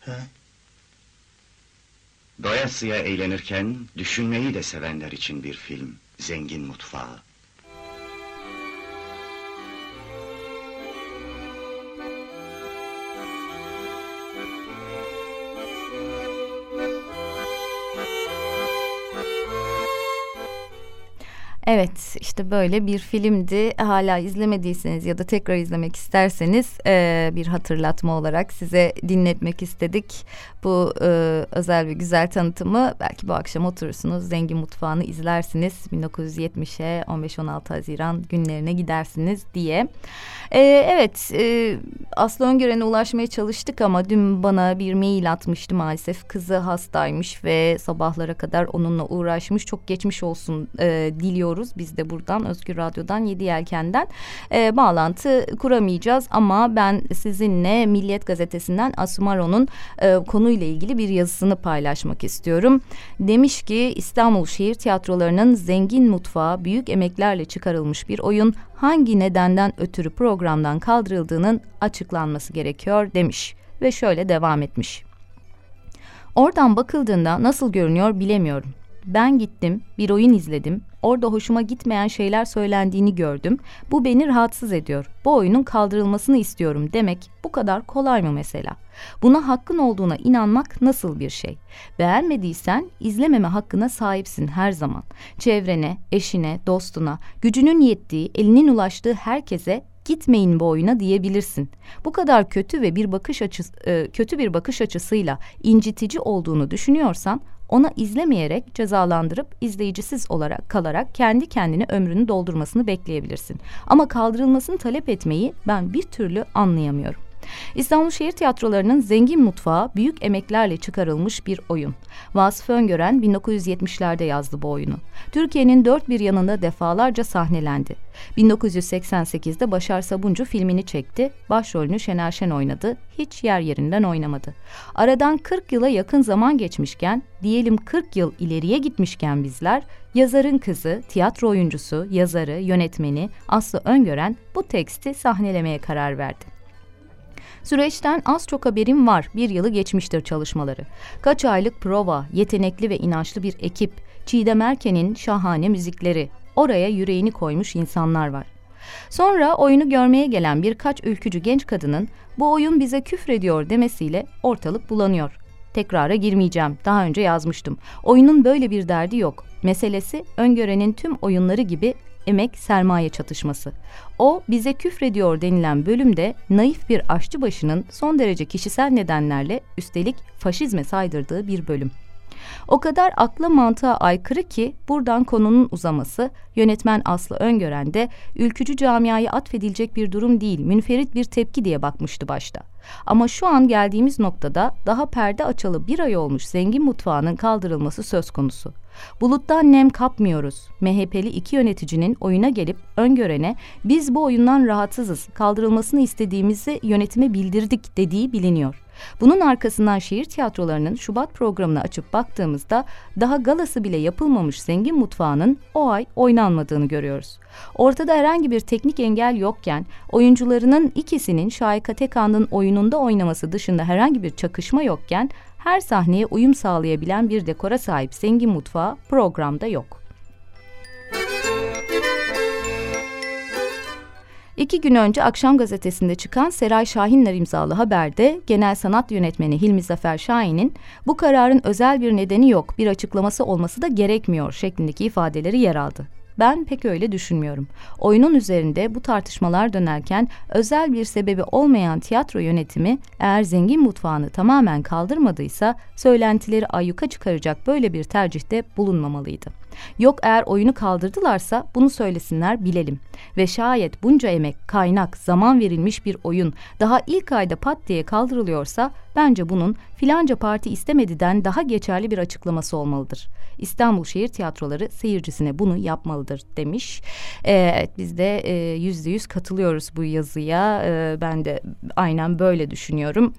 Ha? Doyasıya eğlenirken düşünmeyi de sevenler için bir film, Zengin Mutfağı. Evet işte böyle bir filmdi. Hala izlemediyseniz ya da tekrar izlemek isterseniz e, bir hatırlatma olarak size dinletmek istedik. Bu e, özel ve güzel tanıtımı belki bu akşam oturursunuz Zengin Mutfağı'nı izlersiniz. 1970'e 15-16 Haziran günlerine gidersiniz diye. E, evet e, Aslı Öngören'e ulaşmaya çalıştık ama dün bana bir mail atmıştı maalesef. Kızı hastaymış ve sabahlara kadar onunla uğraşmış. Çok geçmiş olsun e, diliyoruz. Biz de buradan Özgür Radyo'dan Yedi Yelken'den e, bağlantı kuramayacağız. Ama ben sizinle Milliyet Gazetesi'nden Asumaro'nun e, konuyla ilgili bir yazısını paylaşmak istiyorum. Demiş ki İstanbul Şehir Tiyatroları'nın zengin mutfağı büyük emeklerle çıkarılmış bir oyun hangi nedenden ötürü programdan kaldırıldığının açıklanması gerekiyor demiş ve şöyle devam etmiş. Oradan bakıldığında nasıl görünüyor bilemiyorum. Ben gittim, bir oyun izledim. Orada hoşuma gitmeyen şeyler söylendiğini gördüm. Bu beni rahatsız ediyor. Bu oyunun kaldırılmasını istiyorum demek bu kadar kolay mı mesela? Buna hakkın olduğuna inanmak nasıl bir şey? Beğenmediysen izlememe hakkına sahipsin her zaman. Çevrene, eşine, dostuna, gücünün yettiği, elinin ulaştığı herkese gitmeyin bu oyuna diyebilirsin. Bu kadar kötü ve bir bakış açısı e, kötü bir bakış açısıyla incitici olduğunu düşünüyorsan ona izlemeyerek cezalandırıp izleyicisiz olarak kalarak kendi kendine ömrünü doldurmasını bekleyebilirsin. Ama kaldırılmasını talep etmeyi ben bir türlü anlayamıyorum. İstanbul Şehir Tiyatroları'nın zengin mutfağı büyük emeklerle çıkarılmış bir oyun. Vasıf Öngören 1970'lerde yazdı bu oyunu. Türkiye'nin dört bir yanında defalarca sahnelendi. 1988'de Başar Sabuncu filmini çekti, başrolünü Şener Şen oynadı, hiç yer yerinden oynamadı. Aradan 40 yıla yakın zaman geçmişken, diyelim 40 yıl ileriye gitmişken bizler, yazarın kızı, tiyatro oyuncusu, yazarı, yönetmeni Aslı Öngören bu teksti sahnelemeye karar verdi. Süreçten az çok haberim var. Bir yılı geçmiştir çalışmaları. Kaç aylık prova, yetenekli ve inançlı bir ekip, Çiğdem Erken'in şahane müzikleri. Oraya yüreğini koymuş insanlar var. Sonra oyunu görmeye gelen birkaç ülkücü genç kadının bu oyun bize küfrediyor demesiyle ortalık bulanıyor. Tekrara girmeyeceğim. Daha önce yazmıştım. Oyunun böyle bir derdi yok. Meselesi öngörenin tüm oyunları gibi emek sermaye çatışması. O bize küfrediyor denilen bölümde naif bir aşçıbaşının son derece kişisel nedenlerle üstelik faşizme saydırdığı bir bölüm. O kadar akla mantığa aykırı ki buradan konunun uzaması yönetmen Aslı Öngören de ülkücü camiaya atfedilecek bir durum değil münferit bir tepki diye bakmıştı başta. Ama şu an geldiğimiz noktada daha perde açalı bir ay olmuş zengin mutfağının kaldırılması söz konusu. Buluttan nem kapmıyoruz. MHP'li iki yöneticinin oyuna gelip öngörene biz bu oyundan rahatsızız kaldırılmasını istediğimizi yönetime bildirdik dediği biliniyor. Bunun arkasından şehir tiyatrolarının Şubat programını açıp baktığımızda daha galası bile yapılmamış zengin mutfağının o ay oynanmadığını görüyoruz. Ortada herhangi bir teknik engel yokken oyuncularının ikisinin Şahika Tekan'ın oyununda oynaması dışında herhangi bir çakışma yokken her sahneye uyum sağlayabilen bir dekora sahip zengin mutfağı programda yok. İki gün önce Akşam Gazetesi'nde çıkan Seray Şahinler imzalı haberde Genel Sanat Yönetmeni Hilmi Zafer Şahin'in bu kararın özel bir nedeni yok, bir açıklaması olması da gerekmiyor şeklindeki ifadeleri yer aldı. Ben pek öyle düşünmüyorum. Oyunun üzerinde bu tartışmalar dönerken özel bir sebebi olmayan tiyatro yönetimi eğer zengin mutfağını tamamen kaldırmadıysa söylentileri ayyuka çıkaracak böyle bir tercihte bulunmamalıydı. Yok eğer oyunu kaldırdılarsa bunu söylesinler bilelim. Ve şayet bunca emek, kaynak, zaman verilmiş bir oyun daha ilk ayda pat diye kaldırılıyorsa bence bunun filanca parti istemediden daha geçerli bir açıklaması olmalıdır. İstanbul Şehir Tiyatroları seyircisine bunu yapmalıdır demiş. Ee, evet biz de e, yüzde yüz katılıyoruz bu yazıya. Ee, ben de aynen böyle düşünüyorum.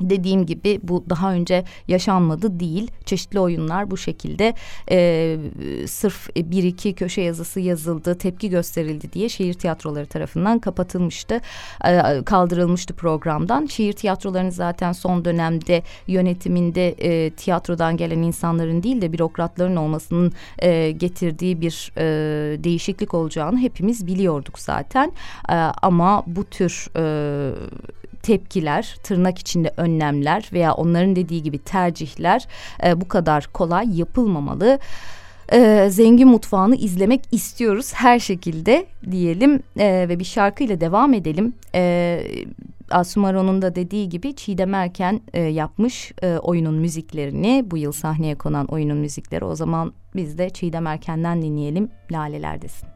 Dediğim gibi bu daha önce yaşanmadı değil. Çeşitli oyunlar bu şekilde e, sırf bir iki köşe yazısı yazıldı, tepki gösterildi diye şehir tiyatroları tarafından kapatılmıştı, e, kaldırılmıştı programdan. Şehir tiyatrolarının zaten son dönemde yönetiminde e, tiyatrodan gelen insanların değil de bürokratların olmasının e, getirdiği bir e, değişiklik olacağını hepimiz biliyorduk zaten. E, ama bu tür e, tepkiler, tırnak içinde önlemler veya onların dediği gibi tercihler e, bu kadar kolay yapılmamalı. E, zengin mutfağını izlemek istiyoruz her şekilde diyelim e, ve bir şarkıyla devam edelim. E, Asumaro'nun da dediği gibi Çiğdem Erken e, yapmış e, oyunun müziklerini bu yıl sahneye konan oyunun müzikleri o zaman biz de Çiğdem Erken'den dinleyelim Lalelerdesin.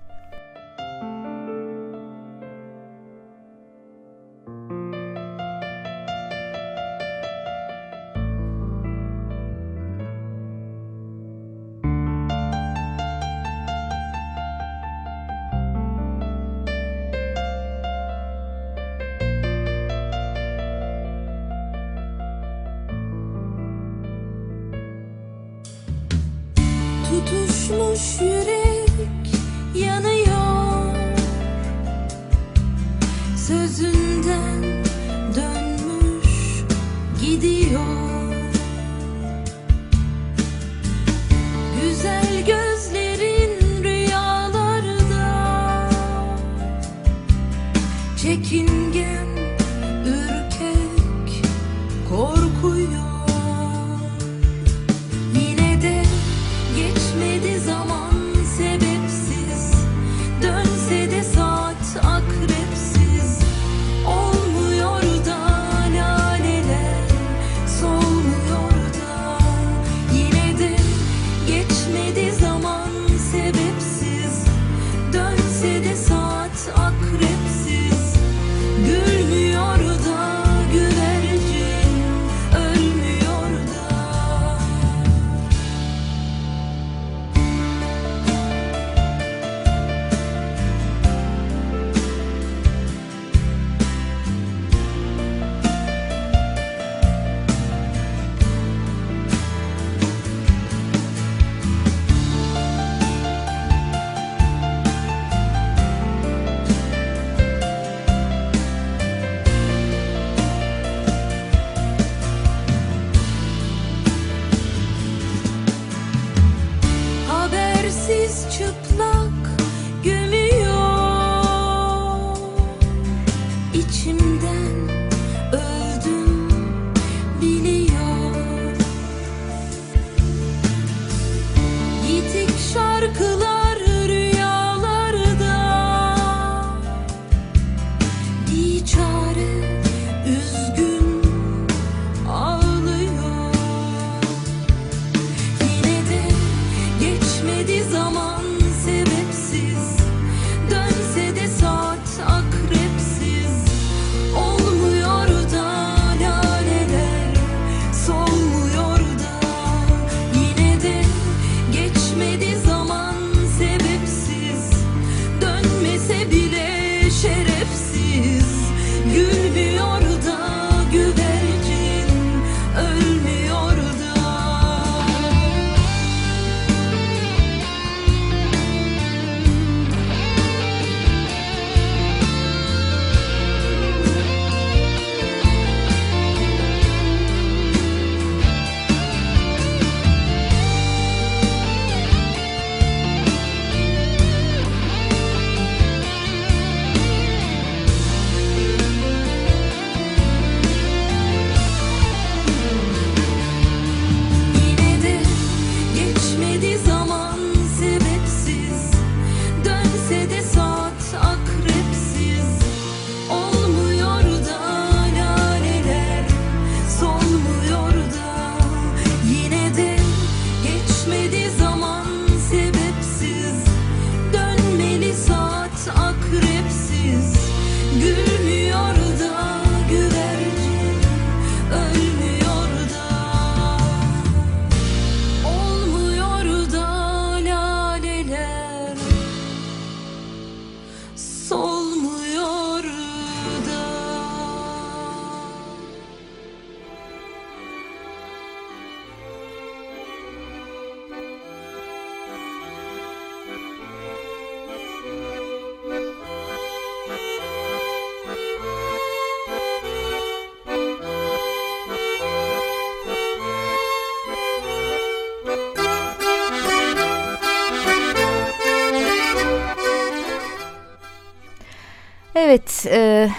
Evet, e,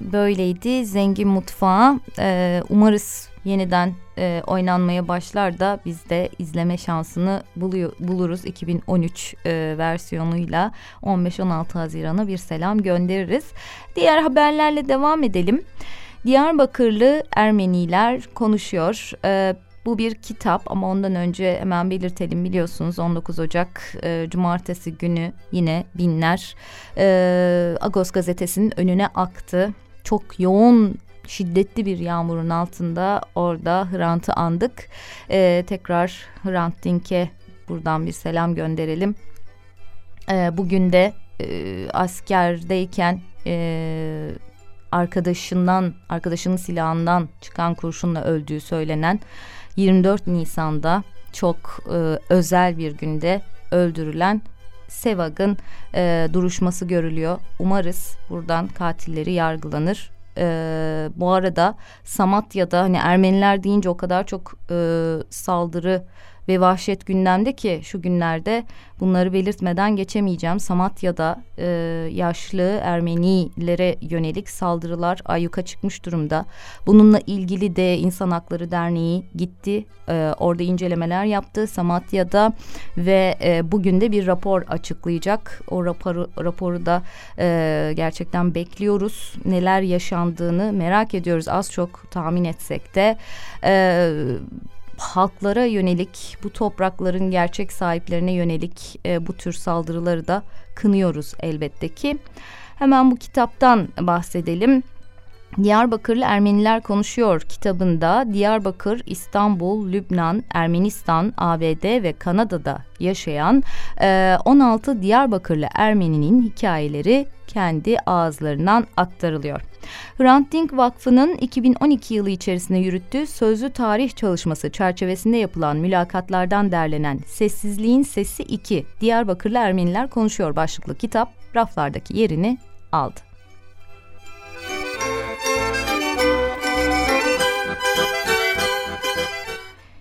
böyleydi. Zengin Mutfağı. E, umarız yeniden e, oynanmaya başlar da biz de izleme şansını buluyor, buluruz. 2013 e, versiyonuyla 15-16 Haziran'a bir selam göndeririz. Diğer haberlerle devam edelim. Diyarbakırlı Ermeniler konuşuyor. E, bu bir kitap ama ondan önce hemen belirtelim biliyorsunuz 19 Ocak e, Cumartesi günü yine binler e, Agos gazetesinin önüne aktı. Çok yoğun şiddetli bir yağmurun altında orada Hrant'ı andık. E, tekrar Hrant Dink'e buradan bir selam gönderelim. E, bugün de e, askerdeyken e, arkadaşından arkadaşının silahından çıkan kurşunla öldüğü söylenen 24 Nisan'da çok e, özel bir günde öldürülen Sevag'ın e, duruşması görülüyor. Umarız buradan katilleri yargılanır. E, bu arada Samatya'da hani Ermeniler deyince o kadar çok e, saldırı ve vahşet gündemde ki şu günlerde bunları belirtmeden geçemeyeceğim. Samatya'da e, yaşlı Ermenilere yönelik saldırılar ayyuka çıkmış durumda. Bununla ilgili de İnsan Hakları Derneği gitti. E, orada incelemeler yaptı Samatya'da ve e, bugün de bir rapor açıklayacak. O raporu, raporu da e, gerçekten bekliyoruz. Neler yaşandığını merak ediyoruz. Az çok tahmin etsek de. E, halklara yönelik bu toprakların gerçek sahiplerine yönelik e, bu tür saldırıları da kınıyoruz elbette ki. Hemen bu kitaptan bahsedelim. Diyarbakırlı Ermeniler Konuşuyor kitabında Diyarbakır, İstanbul, Lübnan, Ermenistan, ABD ve Kanada'da yaşayan e, 16 Diyarbakırlı Ermeninin hikayeleri kendi ağızlarından aktarılıyor. Hrant Dink Vakfı'nın 2012 yılı içerisinde yürüttüğü sözlü tarih çalışması çerçevesinde yapılan mülakatlardan derlenen Sessizliğin Sesi 2 Diyarbakırlı Ermeniler Konuşuyor başlıklı kitap raflardaki yerini aldı.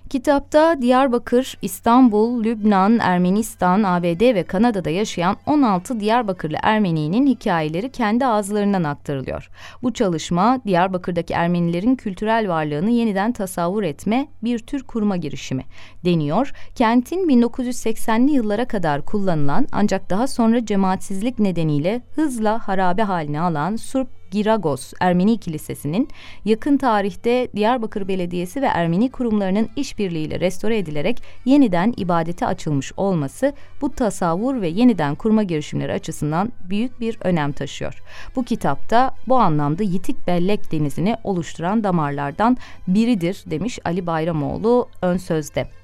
Kitapta Diyarbakır, İstanbul, Lübnan, Ermenistan, ABD ve Kanada'da yaşayan 16 Diyarbakırlı Ermeni'nin hikayeleri kendi ağızlarından aktarılıyor. Bu çalışma Diyarbakır'daki Ermenilerin kültürel varlığını yeniden tasavvur etme bir tür kurma girişimi deniyor. Kentin 1980'li yıllara kadar kullanılan ancak daha sonra cemaatsizlik nedeniyle hızla harabe haline alan Surp Giragos Ermeni Kilisesi'nin yakın tarihte Diyarbakır Belediyesi ve Ermeni kurumlarının işbirliğiyle restore edilerek yeniden ibadete açılmış olması bu tasavvur ve yeniden kurma girişimleri açısından büyük bir önem taşıyor. Bu kitapta bu anlamda Yitik Bellek Denizi'ni oluşturan damarlardan biridir demiş Ali Bayramoğlu ön sözde.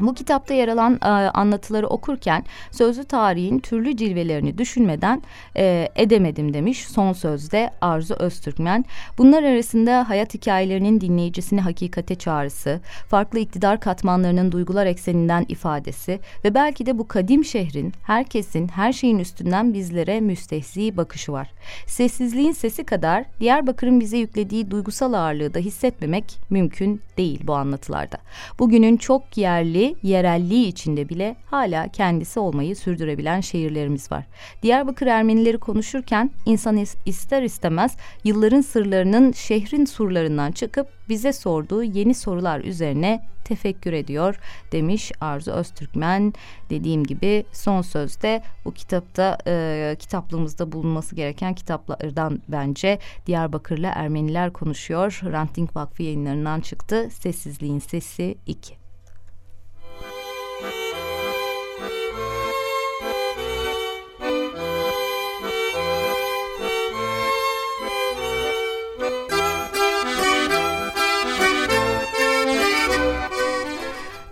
Bu kitapta yer alan e, anlatıları okurken sözlü tarihin türlü cilvelerini düşünmeden e, edemedim demiş son sözde Arzu Öztürkmen. Bunlar arasında hayat hikayelerinin dinleyicisini hakikate çağrısı, farklı iktidar katmanlarının duygular ekseninden ifadesi ve belki de bu kadim şehrin herkesin her şeyin üstünden bizlere müstehzi bakışı var. Sessizliğin sesi kadar Diyarbakır'ın bize yüklediği duygusal ağırlığı da hissetmemek mümkün değil bu anlatılarda. Bugünün çok yerli yerelliği içinde bile hala kendisi olmayı sürdürebilen şehirlerimiz var. Diyarbakır Ermenileri konuşurken insan ister istemez yılların sırlarının şehrin surlarından çıkıp bize sorduğu yeni sorular üzerine tefekkür ediyor demiş Arzu Öztürkmen. Dediğim gibi son sözde bu kitapta e, kitaplığımızda bulunması gereken kitaplardan bence Diyarbakır'la Ermeniler konuşuyor. Ranting Vakfı yayınlarından çıktı. Sessizliğin Sesi 2.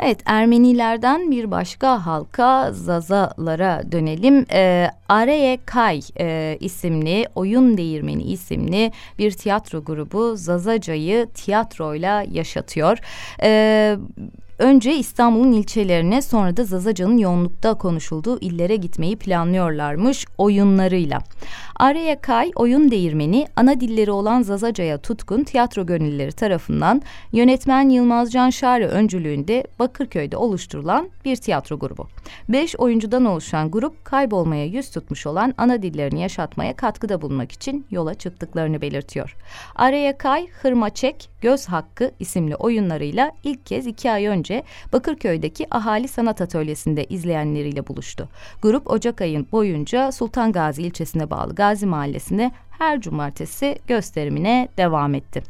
Evet Ermenilerden bir başka halka Zazalara dönelim. Ee, Areye Kay e, isimli Oyun Değirmeni isimli bir tiyatro grubu Zazaca'yı tiyatroyla yaşatıyor. Ee, Önce İstanbul'un ilçelerine sonra da Zazaca'nın yoğunlukta konuşulduğu illere gitmeyi planlıyorlarmış oyunlarıyla. Araya Kay oyun değirmeni ana dilleri olan Zazaca'ya tutkun tiyatro gönüllüleri tarafından yönetmen Yılmaz Can Şare öncülüğünde Bakırköy'de oluşturulan bir tiyatro grubu. Beş oyuncudan oluşan grup kaybolmaya yüz tutmuş olan ana dillerini yaşatmaya katkıda bulunmak için yola çıktıklarını belirtiyor. Araya Kay, Hırmaçek, Göz Hakkı isimli oyunlarıyla ilk kez iki ay önce Bakırköy'deki Ahali Sanat Atölyesi'nde izleyenleriyle buluştu. Grup Ocak ayın boyunca Sultan Gazi ilçesine bağlı Gazi Mahallesi'nde her cumartesi gösterimine devam etti.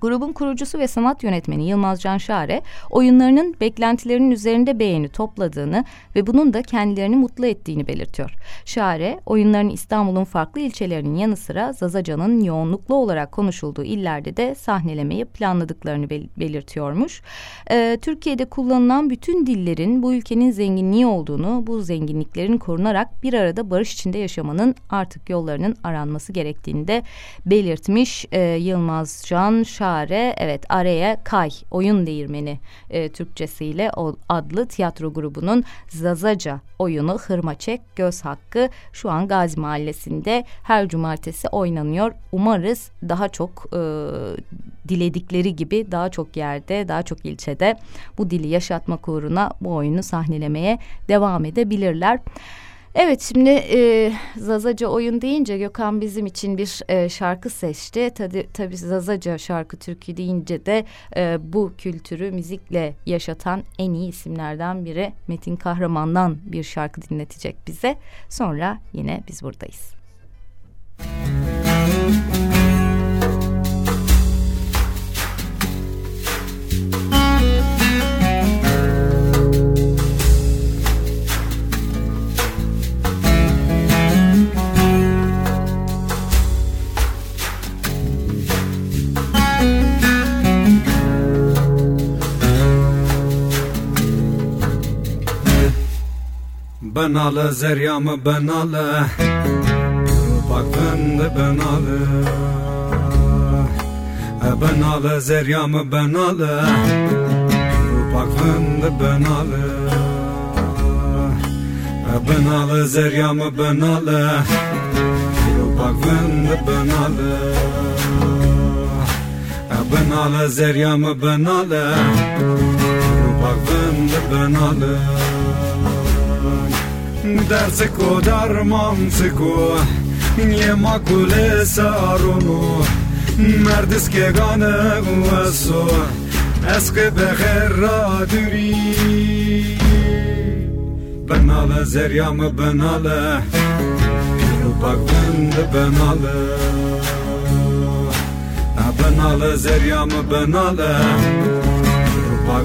Grubun kurucusu ve sanat yönetmeni Yılmaz Can Şare, oyunlarının beklentilerinin üzerinde beğeni topladığını ve bunun da kendilerini mutlu ettiğini belirtiyor. Şare, oyunların İstanbul'un farklı ilçelerinin yanı sıra Zazaca'nın yoğunluklu olarak konuşulduğu illerde de sahnelemeyi planladıklarını bel belirtiyormuş. Ee, Türkiye'de kullanılan bütün dillerin bu ülkenin zenginliği olduğunu, bu zenginliklerin korunarak bir arada barış içinde yaşamanın artık yollarının aranması gerektiğini de belirtmiş ee, Yılmaz Can Şare çare evet araya kay oyun değirmeni e, Türkçesiyle adlı tiyatro grubunun Zazaca oyunu Hırmaçek Göz Hakkı şu an Gazi Mahallesi'nde her cumartesi oynanıyor. Umarız daha çok e, diledikleri gibi daha çok yerde daha çok ilçede bu dili yaşatmak uğruna bu oyunu sahnelemeye devam edebilirler. Evet şimdi e, Zazaca oyun deyince Gökhan bizim için bir e, şarkı seçti. Tabi tabii Zazaca şarkı türkü deyince de e, bu kültürü müzikle yaşatan en iyi isimlerden biri Metin Kahraman'dan bir şarkı dinletecek bize. Sonra yine biz buradayız. Benalı zeryamı benalı. Bakındı benalı. Benalı zeryamı benalı. Bakındı benalı. Benalı zeryamı benalı. Bakındı benalı. Benalı zeryamı benalı Bakındı benalı Dersiko darmansiko Njema kule sarunu Merdis ke gane ueso Eske beherra düri Benale zeryamı benale Bak bende benale Benale zeryamı benale Bak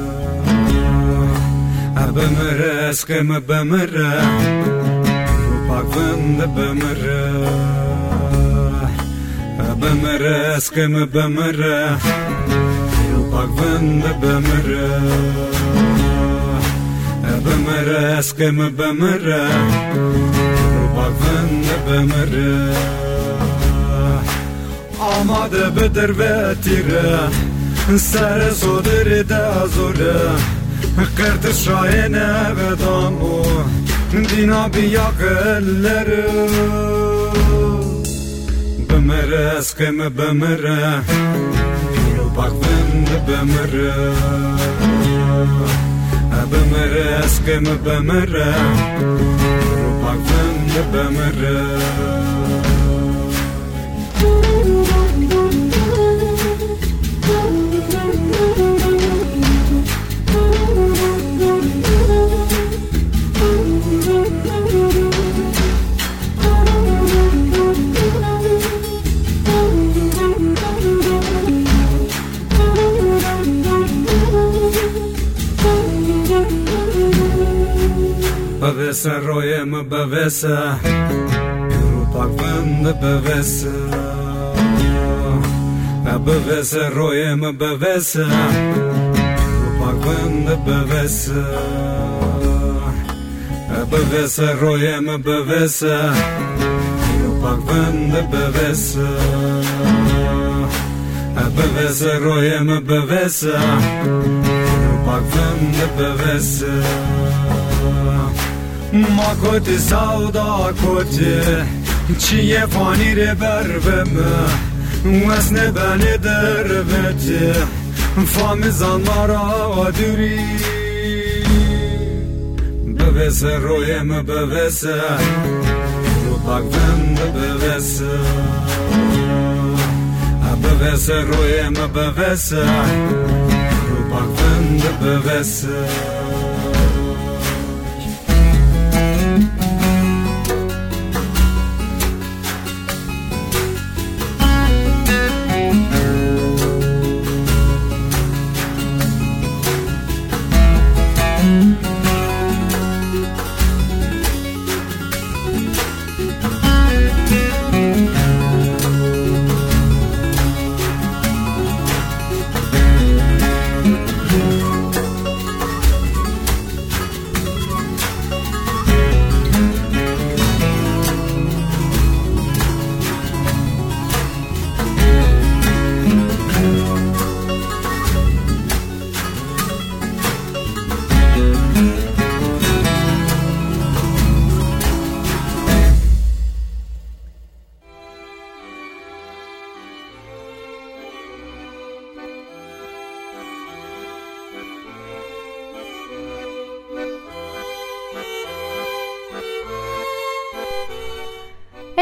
Bömere eskeme bömere Bak bende bömere Bömere eskeme bömere Bak bende bömere Bömere eskeme bömere Bak bende bömere Bömere eskeme bömere Bak bende bömere Amade bedir ve tire. Sere sodir de zore Kırtır şayene ve damu Dina bir yak elleri. Bömere eskeme bömere. Bak bende bömere. Bömere eskeme bömere. Bak bende bevesa Roje më bevesa Pyru pak vend dhe bevesa A bevesa Roje më bevesa Pyru pak vend dhe bevesa A bevesa Roje më bevesa Pyru pak vend dhe bevesa A bevesa Roje më bevesa Pyru pak vend dhe bevesa Ma Makote savda kote Çiye fanire berveme Vesne beni dervete Famizan mara duri Bevese roye mi bevese Rupak vem A bevese Bevese roye mi bevese Rupak vem de bevese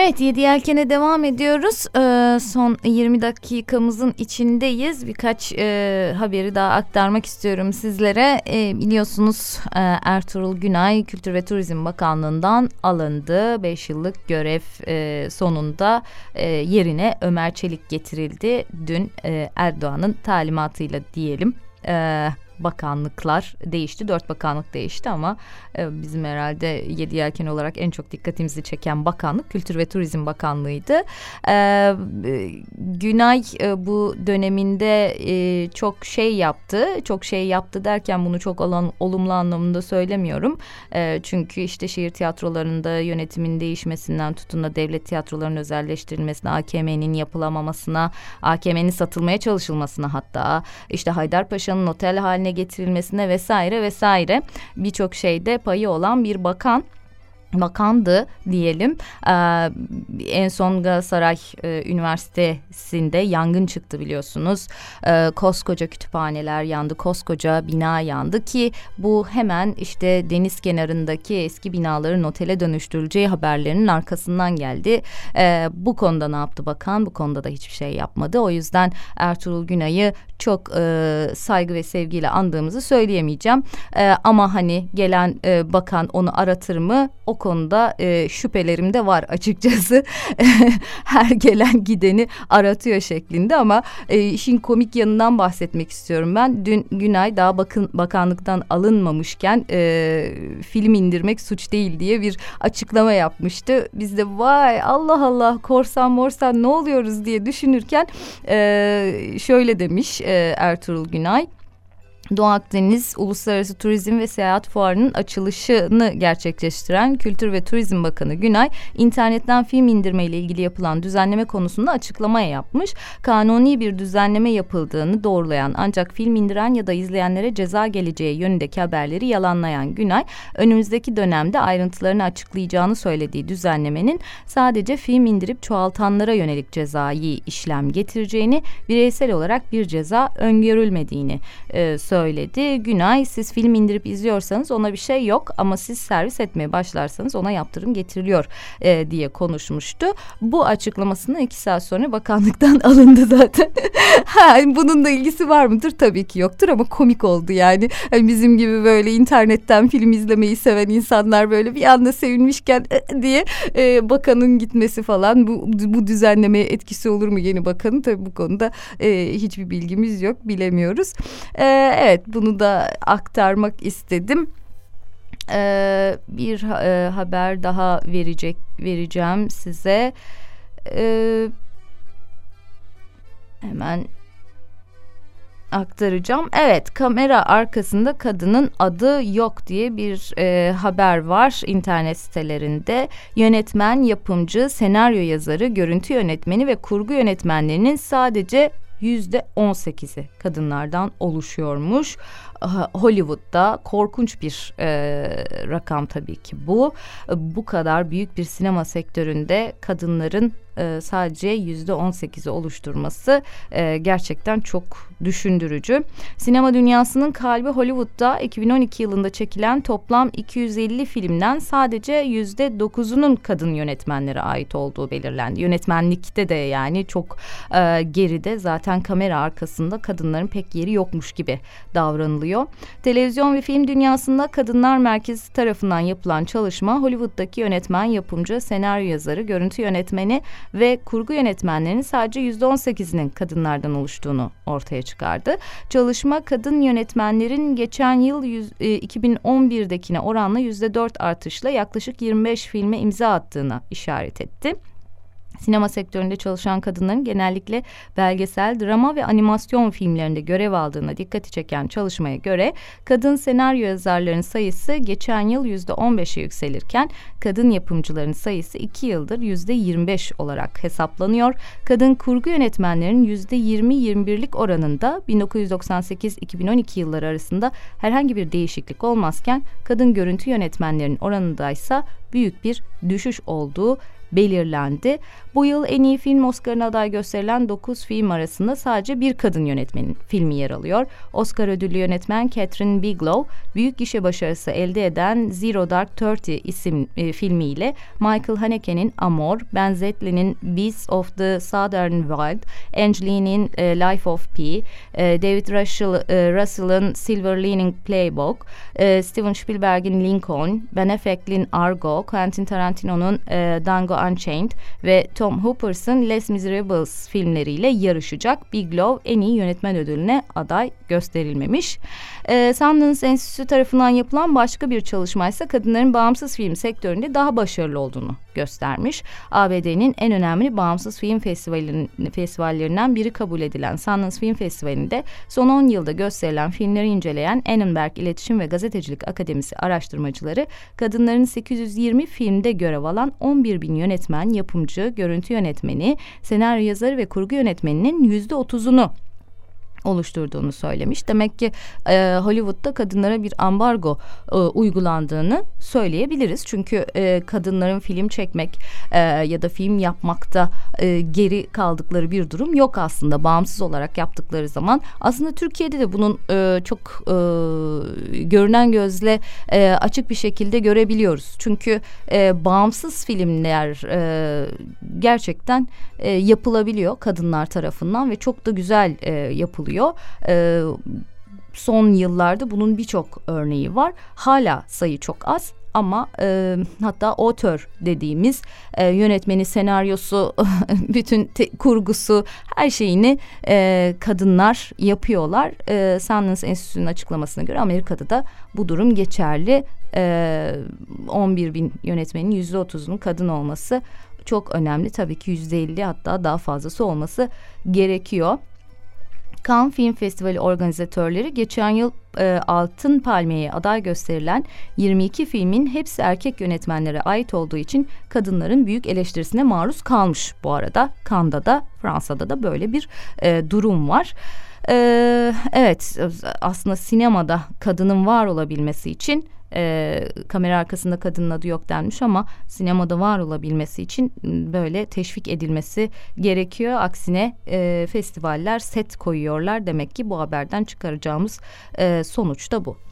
Evet Yedi Yelken'e devam ediyoruz. Ee, son 20 dakikamızın içindeyiz. Birkaç e, haberi daha aktarmak istiyorum sizlere. E, biliyorsunuz e, Ertuğrul Günay Kültür ve Turizm Bakanlığı'ndan alındı. 5 yıllık görev e, sonunda e, yerine Ömer Çelik getirildi. Dün e, Erdoğan'ın talimatıyla diyelim. E, bakanlıklar değişti. Dört bakanlık değişti ama e, bizim herhalde yedi yelken olarak en çok dikkatimizi çeken bakanlık Kültür ve Turizm Bakanlığı'ydı. E, e Günay e, bu döneminde e, çok şey yaptı. Çok şey yaptı derken bunu çok olan, olumlu anlamında söylemiyorum. E, çünkü işte şehir tiyatrolarında yönetimin değişmesinden tutun da devlet tiyatrolarının özelleştirilmesine, AKM'nin yapılamamasına, AKM'nin satılmaya çalışılmasına hatta işte Haydarpaşa'nın otel haline haline getirilmesine vesaire vesaire. Birçok şeyde payı olan bir bakan bakandı diyelim. Ee, en son Galatasaray e, Üniversitesi'nde yangın çıktı biliyorsunuz. Ee, koskoca kütüphaneler yandı, koskoca bina yandı ki bu hemen işte deniz kenarındaki eski binaların otele dönüştürüleceği haberlerinin arkasından geldi. Ee, bu konuda ne yaptı bakan? Bu konuda da hiçbir şey yapmadı. O yüzden Ertuğrul Günay'ı çok e, saygı ve sevgiyle andığımızı söyleyemeyeceğim. E, ama hani gelen e, bakan onu aratır mı? O konuda e, şüphelerim de var açıkçası. Her gelen gideni aratıyor şeklinde ama e, işin komik yanından bahsetmek istiyorum ben. Dün Günay daha bakın bakanlıktan alınmamışken e, film indirmek suç değil diye bir açıklama yapmıştı. Biz de vay Allah Allah korsan morsan ne oluyoruz diye düşünürken e, şöyle demiş e, Ertuğrul Günay. Doğu Akdeniz Uluslararası Turizm ve Seyahat Fuarı'nın açılışını gerçekleştiren Kültür ve Turizm Bakanı Günay, internetten film indirme ile ilgili yapılan düzenleme konusunda açıklama yapmış. Kanuni bir düzenleme yapıldığını doğrulayan ancak film indiren ya da izleyenlere ceza geleceği yönündeki haberleri yalanlayan Günay, önümüzdeki dönemde ayrıntılarını açıklayacağını söylediği düzenlemenin sadece film indirip çoğaltanlara yönelik cezai işlem getireceğini, bireysel olarak bir ceza öngörülmediğini söyledi söyledi. Günay siz film indirip izliyorsanız ona bir şey yok ama siz servis etmeye başlarsanız ona yaptırım getiriliyor e, diye konuşmuştu. Bu açıklamasını iki saat sonra bakanlıktan alındı zaten. ha, bunun da ilgisi var mıdır? Tabii ki yoktur ama komik oldu yani. yani bizim gibi böyle internetten film izlemeyi seven insanlar böyle bir anda sevinmişken e, diye e, bakanın gitmesi falan bu, bu düzenlemeye etkisi olur mu yeni bakanın? Tabii bu konuda e, hiçbir bilgimiz yok bilemiyoruz. E, evet evet bunu da aktarmak istedim. Ee, bir e, haber daha verecek vereceğim size. Ee, hemen aktaracağım. Evet kamera arkasında kadının adı yok diye bir e, haber var internet sitelerinde. Yönetmen, yapımcı, senaryo yazarı, görüntü yönetmeni ve kurgu yönetmenlerinin sadece yüzde on sekizi kadınlardan oluşuyormuş. Hollywood'da korkunç bir e, rakam tabii ki bu. Bu kadar büyük bir sinema sektöründe kadınların e, sadece yüzde on sekizi oluşturması e, gerçekten çok düşündürücü. Sinema dünyasının kalbi Hollywood'da 2012 yılında çekilen toplam 250 filmden sadece yüzde dokuzunun kadın yönetmenlere ait olduğu belirlendi. Yönetmenlikte de yani çok e, geride zaten kamera arkasında kadınların pek yeri yokmuş gibi davranılıyor. Televizyon ve film dünyasında Kadınlar Merkezi tarafından yapılan çalışma Hollywood'daki yönetmen, yapımcı, senaryo yazarı, görüntü yönetmeni ve kurgu yönetmenlerinin sadece yüzde on sekizinin kadınlardan oluştuğunu ortaya çıkardı. Çalışma kadın yönetmenlerin geçen yıl yüz, e, 2011'dekine oranla yüzde dört artışla yaklaşık 25 filme imza attığına işaret etti. Sinema sektöründe çalışan kadınların genellikle belgesel, drama ve animasyon filmlerinde görev aldığına dikkati çeken çalışmaya göre kadın senaryo yazarlarının sayısı geçen yıl yüzde on beşe yükselirken kadın yapımcıların sayısı iki yıldır yüzde yirmi beş olarak hesaplanıyor. Kadın kurgu yönetmenlerin yüzde yirmi yirmi birlik oranında 1998-2012 yılları arasında herhangi bir değişiklik olmazken kadın görüntü yönetmenlerinin oranındaysa büyük bir düşüş olduğu belirlendi. Bu yıl en iyi film Oscar'ına aday gösterilen 9 film arasında sadece bir kadın yönetmenin filmi yer alıyor. Oscar ödüllü yönetmen Catherine Bigelow büyük gişe başarısı elde eden Zero Dark Thirty isim e, filmiyle Michael Haneke'nin Amor, Ben Zettlin'in Beasts of the Southern Wild, Angeline'in e, Life of Pi, e, David Russell, e, Russell'ın Silver Lining Playbook, e, Steven Spielberg'in Lincoln, Ben Affleck'in Argo, Quentin Tarantino'nun e, Django Unchained ve Tom Hooper'sın Les Miserables filmleriyle yarışacak. Bigelow en iyi yönetmen ödülüne aday gösterilmemiş. E, Sundance Enstitüsü tarafından yapılan başka bir çalışma ise kadınların bağımsız film sektöründe daha başarılı olduğunu göstermiş. ABD'nin en önemli bağımsız film festivallerinden biri kabul edilen Sundance Film Festivali'nde son 10 yılda gösterilen filmleri inceleyen Annenberg İletişim ve Gazetecilik Akademisi araştırmacıları kadınların 820 filmde görev alan 11 bin yönetmen, yapımcı, görüntü yönetmeni, senaryo yazarı ve kurgu yönetmeninin %30'unu oluşturduğunu söylemiş. Demek ki e, Hollywood'da kadınlara bir ambargo e, uygulandığını söyleyebiliriz. Çünkü e, kadınların film çekmek e, ya da film yapmakta e, geri kaldıkları bir durum yok aslında. Bağımsız olarak yaptıkları zaman. Aslında Türkiye'de de bunun e, çok e, görünen gözle e, açık bir şekilde görebiliyoruz. Çünkü e, bağımsız filmler e, gerçekten e, yapılabiliyor kadınlar tarafından ve çok da güzel e, yapılıyor oluyor. E, son yıllarda bunun birçok örneği var. Hala sayı çok az ama e, hatta otör dediğimiz e, yönetmeni, senaryosu, bütün te, kurgusu her şeyini e, kadınlar yapıyorlar. E, Sundance Enstitüsü'nün açıklamasına göre Amerika'da da bu durum geçerli. E, 11 bin yönetmenin yüzde otuzunun kadın olması çok önemli. Tabii ki yüzde elli hatta daha fazlası olması gerekiyor. Cannes Film Festivali organizatörleri geçen yıl e, Altın Palmiye'ye aday gösterilen 22 filmin hepsi erkek yönetmenlere ait olduğu için kadınların büyük eleştirisine maruz kalmış bu arada. Cannes'da da Fransa'da da böyle bir e, durum var. Ee, evet aslında sinemada kadının var olabilmesi için e, kamera arkasında kadının adı yok denmiş ama sinemada var olabilmesi için böyle teşvik edilmesi gerekiyor. Aksine e, festivaller set koyuyorlar. Demek ki bu haberden çıkaracağımız e, sonuç da bu.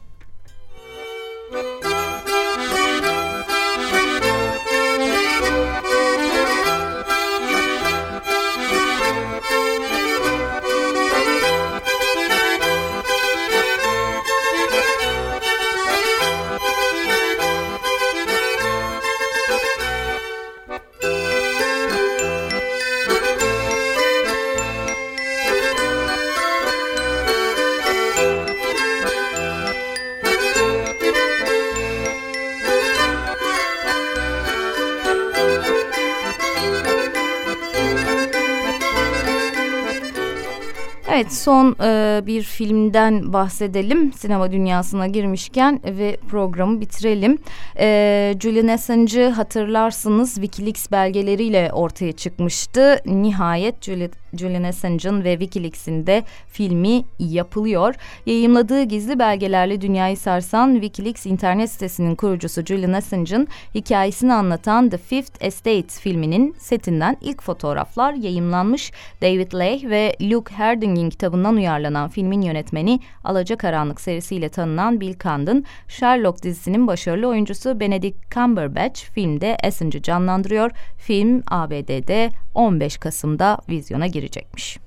Evet son e, bir filmden bahsedelim sinema dünyasına girmişken ve programı bitirelim. E, Julian Assange'ı hatırlarsınız Wikileaks belgeleriyle ortaya çıkmıştı. Nihayet Julian Julian Assange'ın ve Wikileaks'in de filmi yapılıyor. Yayımladığı gizli belgelerle dünyayı sarsan Wikileaks internet sitesinin kurucusu Julian Assange'ın hikayesini anlatan The Fifth Estate filminin setinden ilk fotoğraflar yayımlanmış. David Leigh ve Luke Herding'in kitabından uyarlanan filmin yönetmeni Alacakaranlık serisiyle tanınan Bill Condon, Sherlock dizisinin başarılı oyuncusu Benedict Cumberbatch filmde Assange'ı canlandırıyor. Film ABD'de 15 Kasım'da vizyona girecekmiş.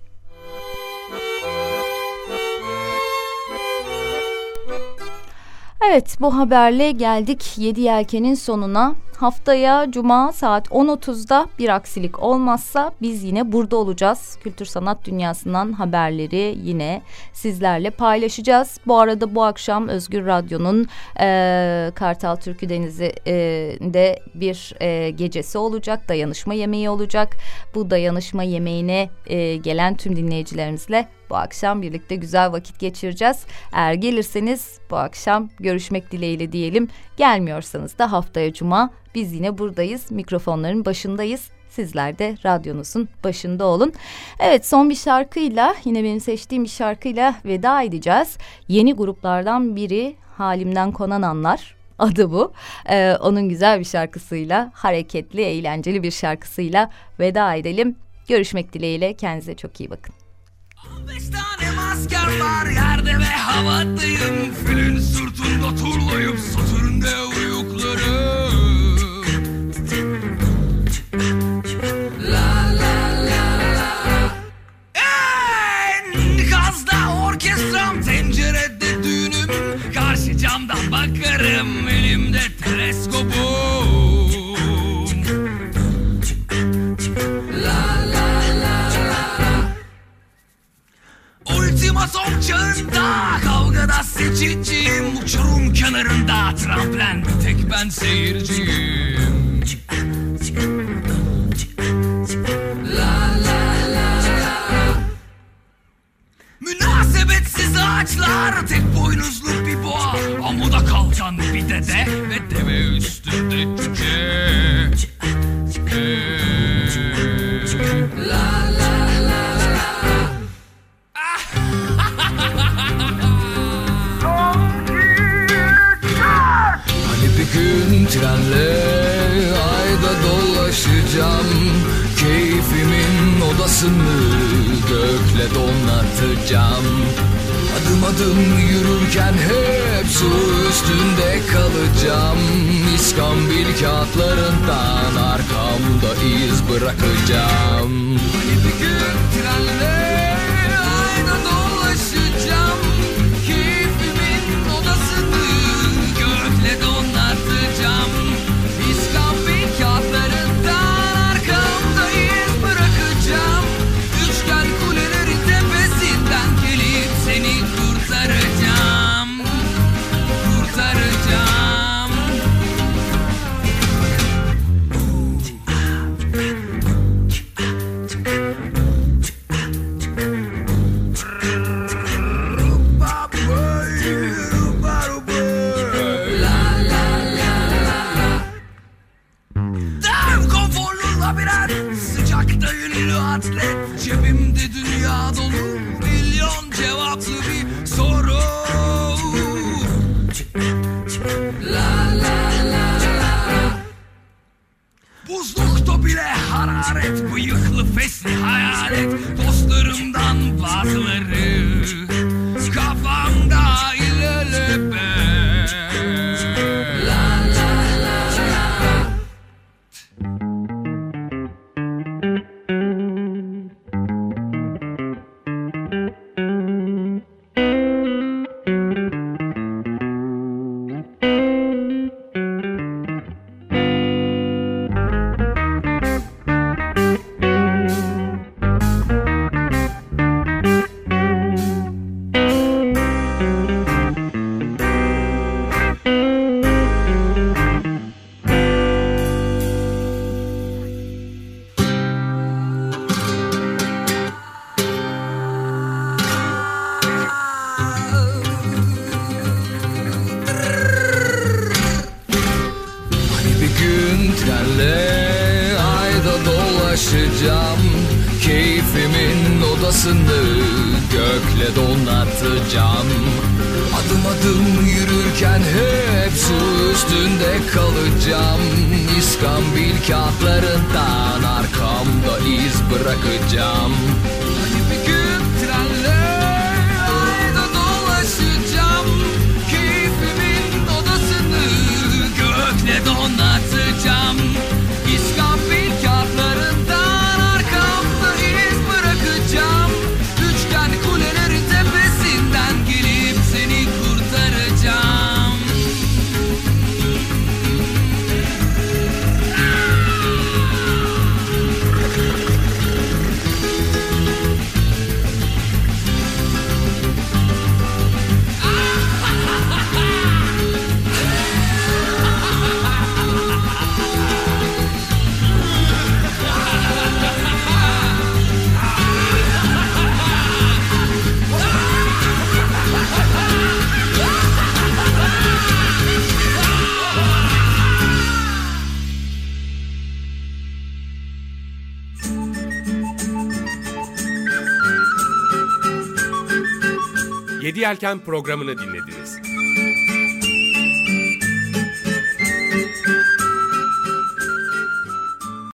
Evet bu haberle geldik Yedi Yelken'in sonuna. Haftaya Cuma saat 10.30'da bir aksilik olmazsa biz yine burada olacağız. Kültür sanat dünyasından haberleri yine sizlerle paylaşacağız. Bu arada bu akşam Özgür Radyo'nun e, Kartal Türkü Denizi'de e, bir e, gecesi olacak. Dayanışma yemeği olacak. Bu dayanışma yemeğine e, gelen tüm dinleyicilerimizle bu akşam birlikte güzel vakit geçireceğiz. Eğer gelirseniz bu akşam görüşmek dileğiyle diyelim. Gelmiyorsanız da haftaya cuma biz yine buradayız. Mikrofonların başındayız. Sizler de radyonuzun başında olun. Evet son bir şarkıyla yine benim seçtiğim bir şarkıyla veda edeceğiz. Yeni gruplardan biri Halimden Konan Anlar adı bu. Ee, onun güzel bir şarkısıyla, hareketli, eğlenceli bir şarkısıyla veda edelim. Görüşmek dileğiyle. Kendinize çok iyi bakın. Asker var yerde ve havadayım. Filin sırtında turlayıp satırında uyuklarım. La la la la. En gazda orkestram tencerede düğünüm. Karşı camdan bakarım elimde teleskopum Ultimatom çağında Kavgada seçiciyim. Uçurum kenarında Tramplen tek ben seyirciyim. La la la Münasebetsiz ağaçlar Tek boynuzlu bir boğa. Amuda kalkan bir dede Ve deve üstünde cüce trenle ayda dolaşacağım. Keyfimin odasını gökle donatacağım. Adım adım yürürken hep su üstünde kalacağım. İskambil kağıtlarından arkamda iz bırakacağım. Hani bir gün atlet Cebimde dünya dolu Milyon cevaplı bir soru. La la la. Buzlukta bile hararet Bıyıklı fesli hayalet. Dostlarımdan bazıları Yelken programını dinlediniz.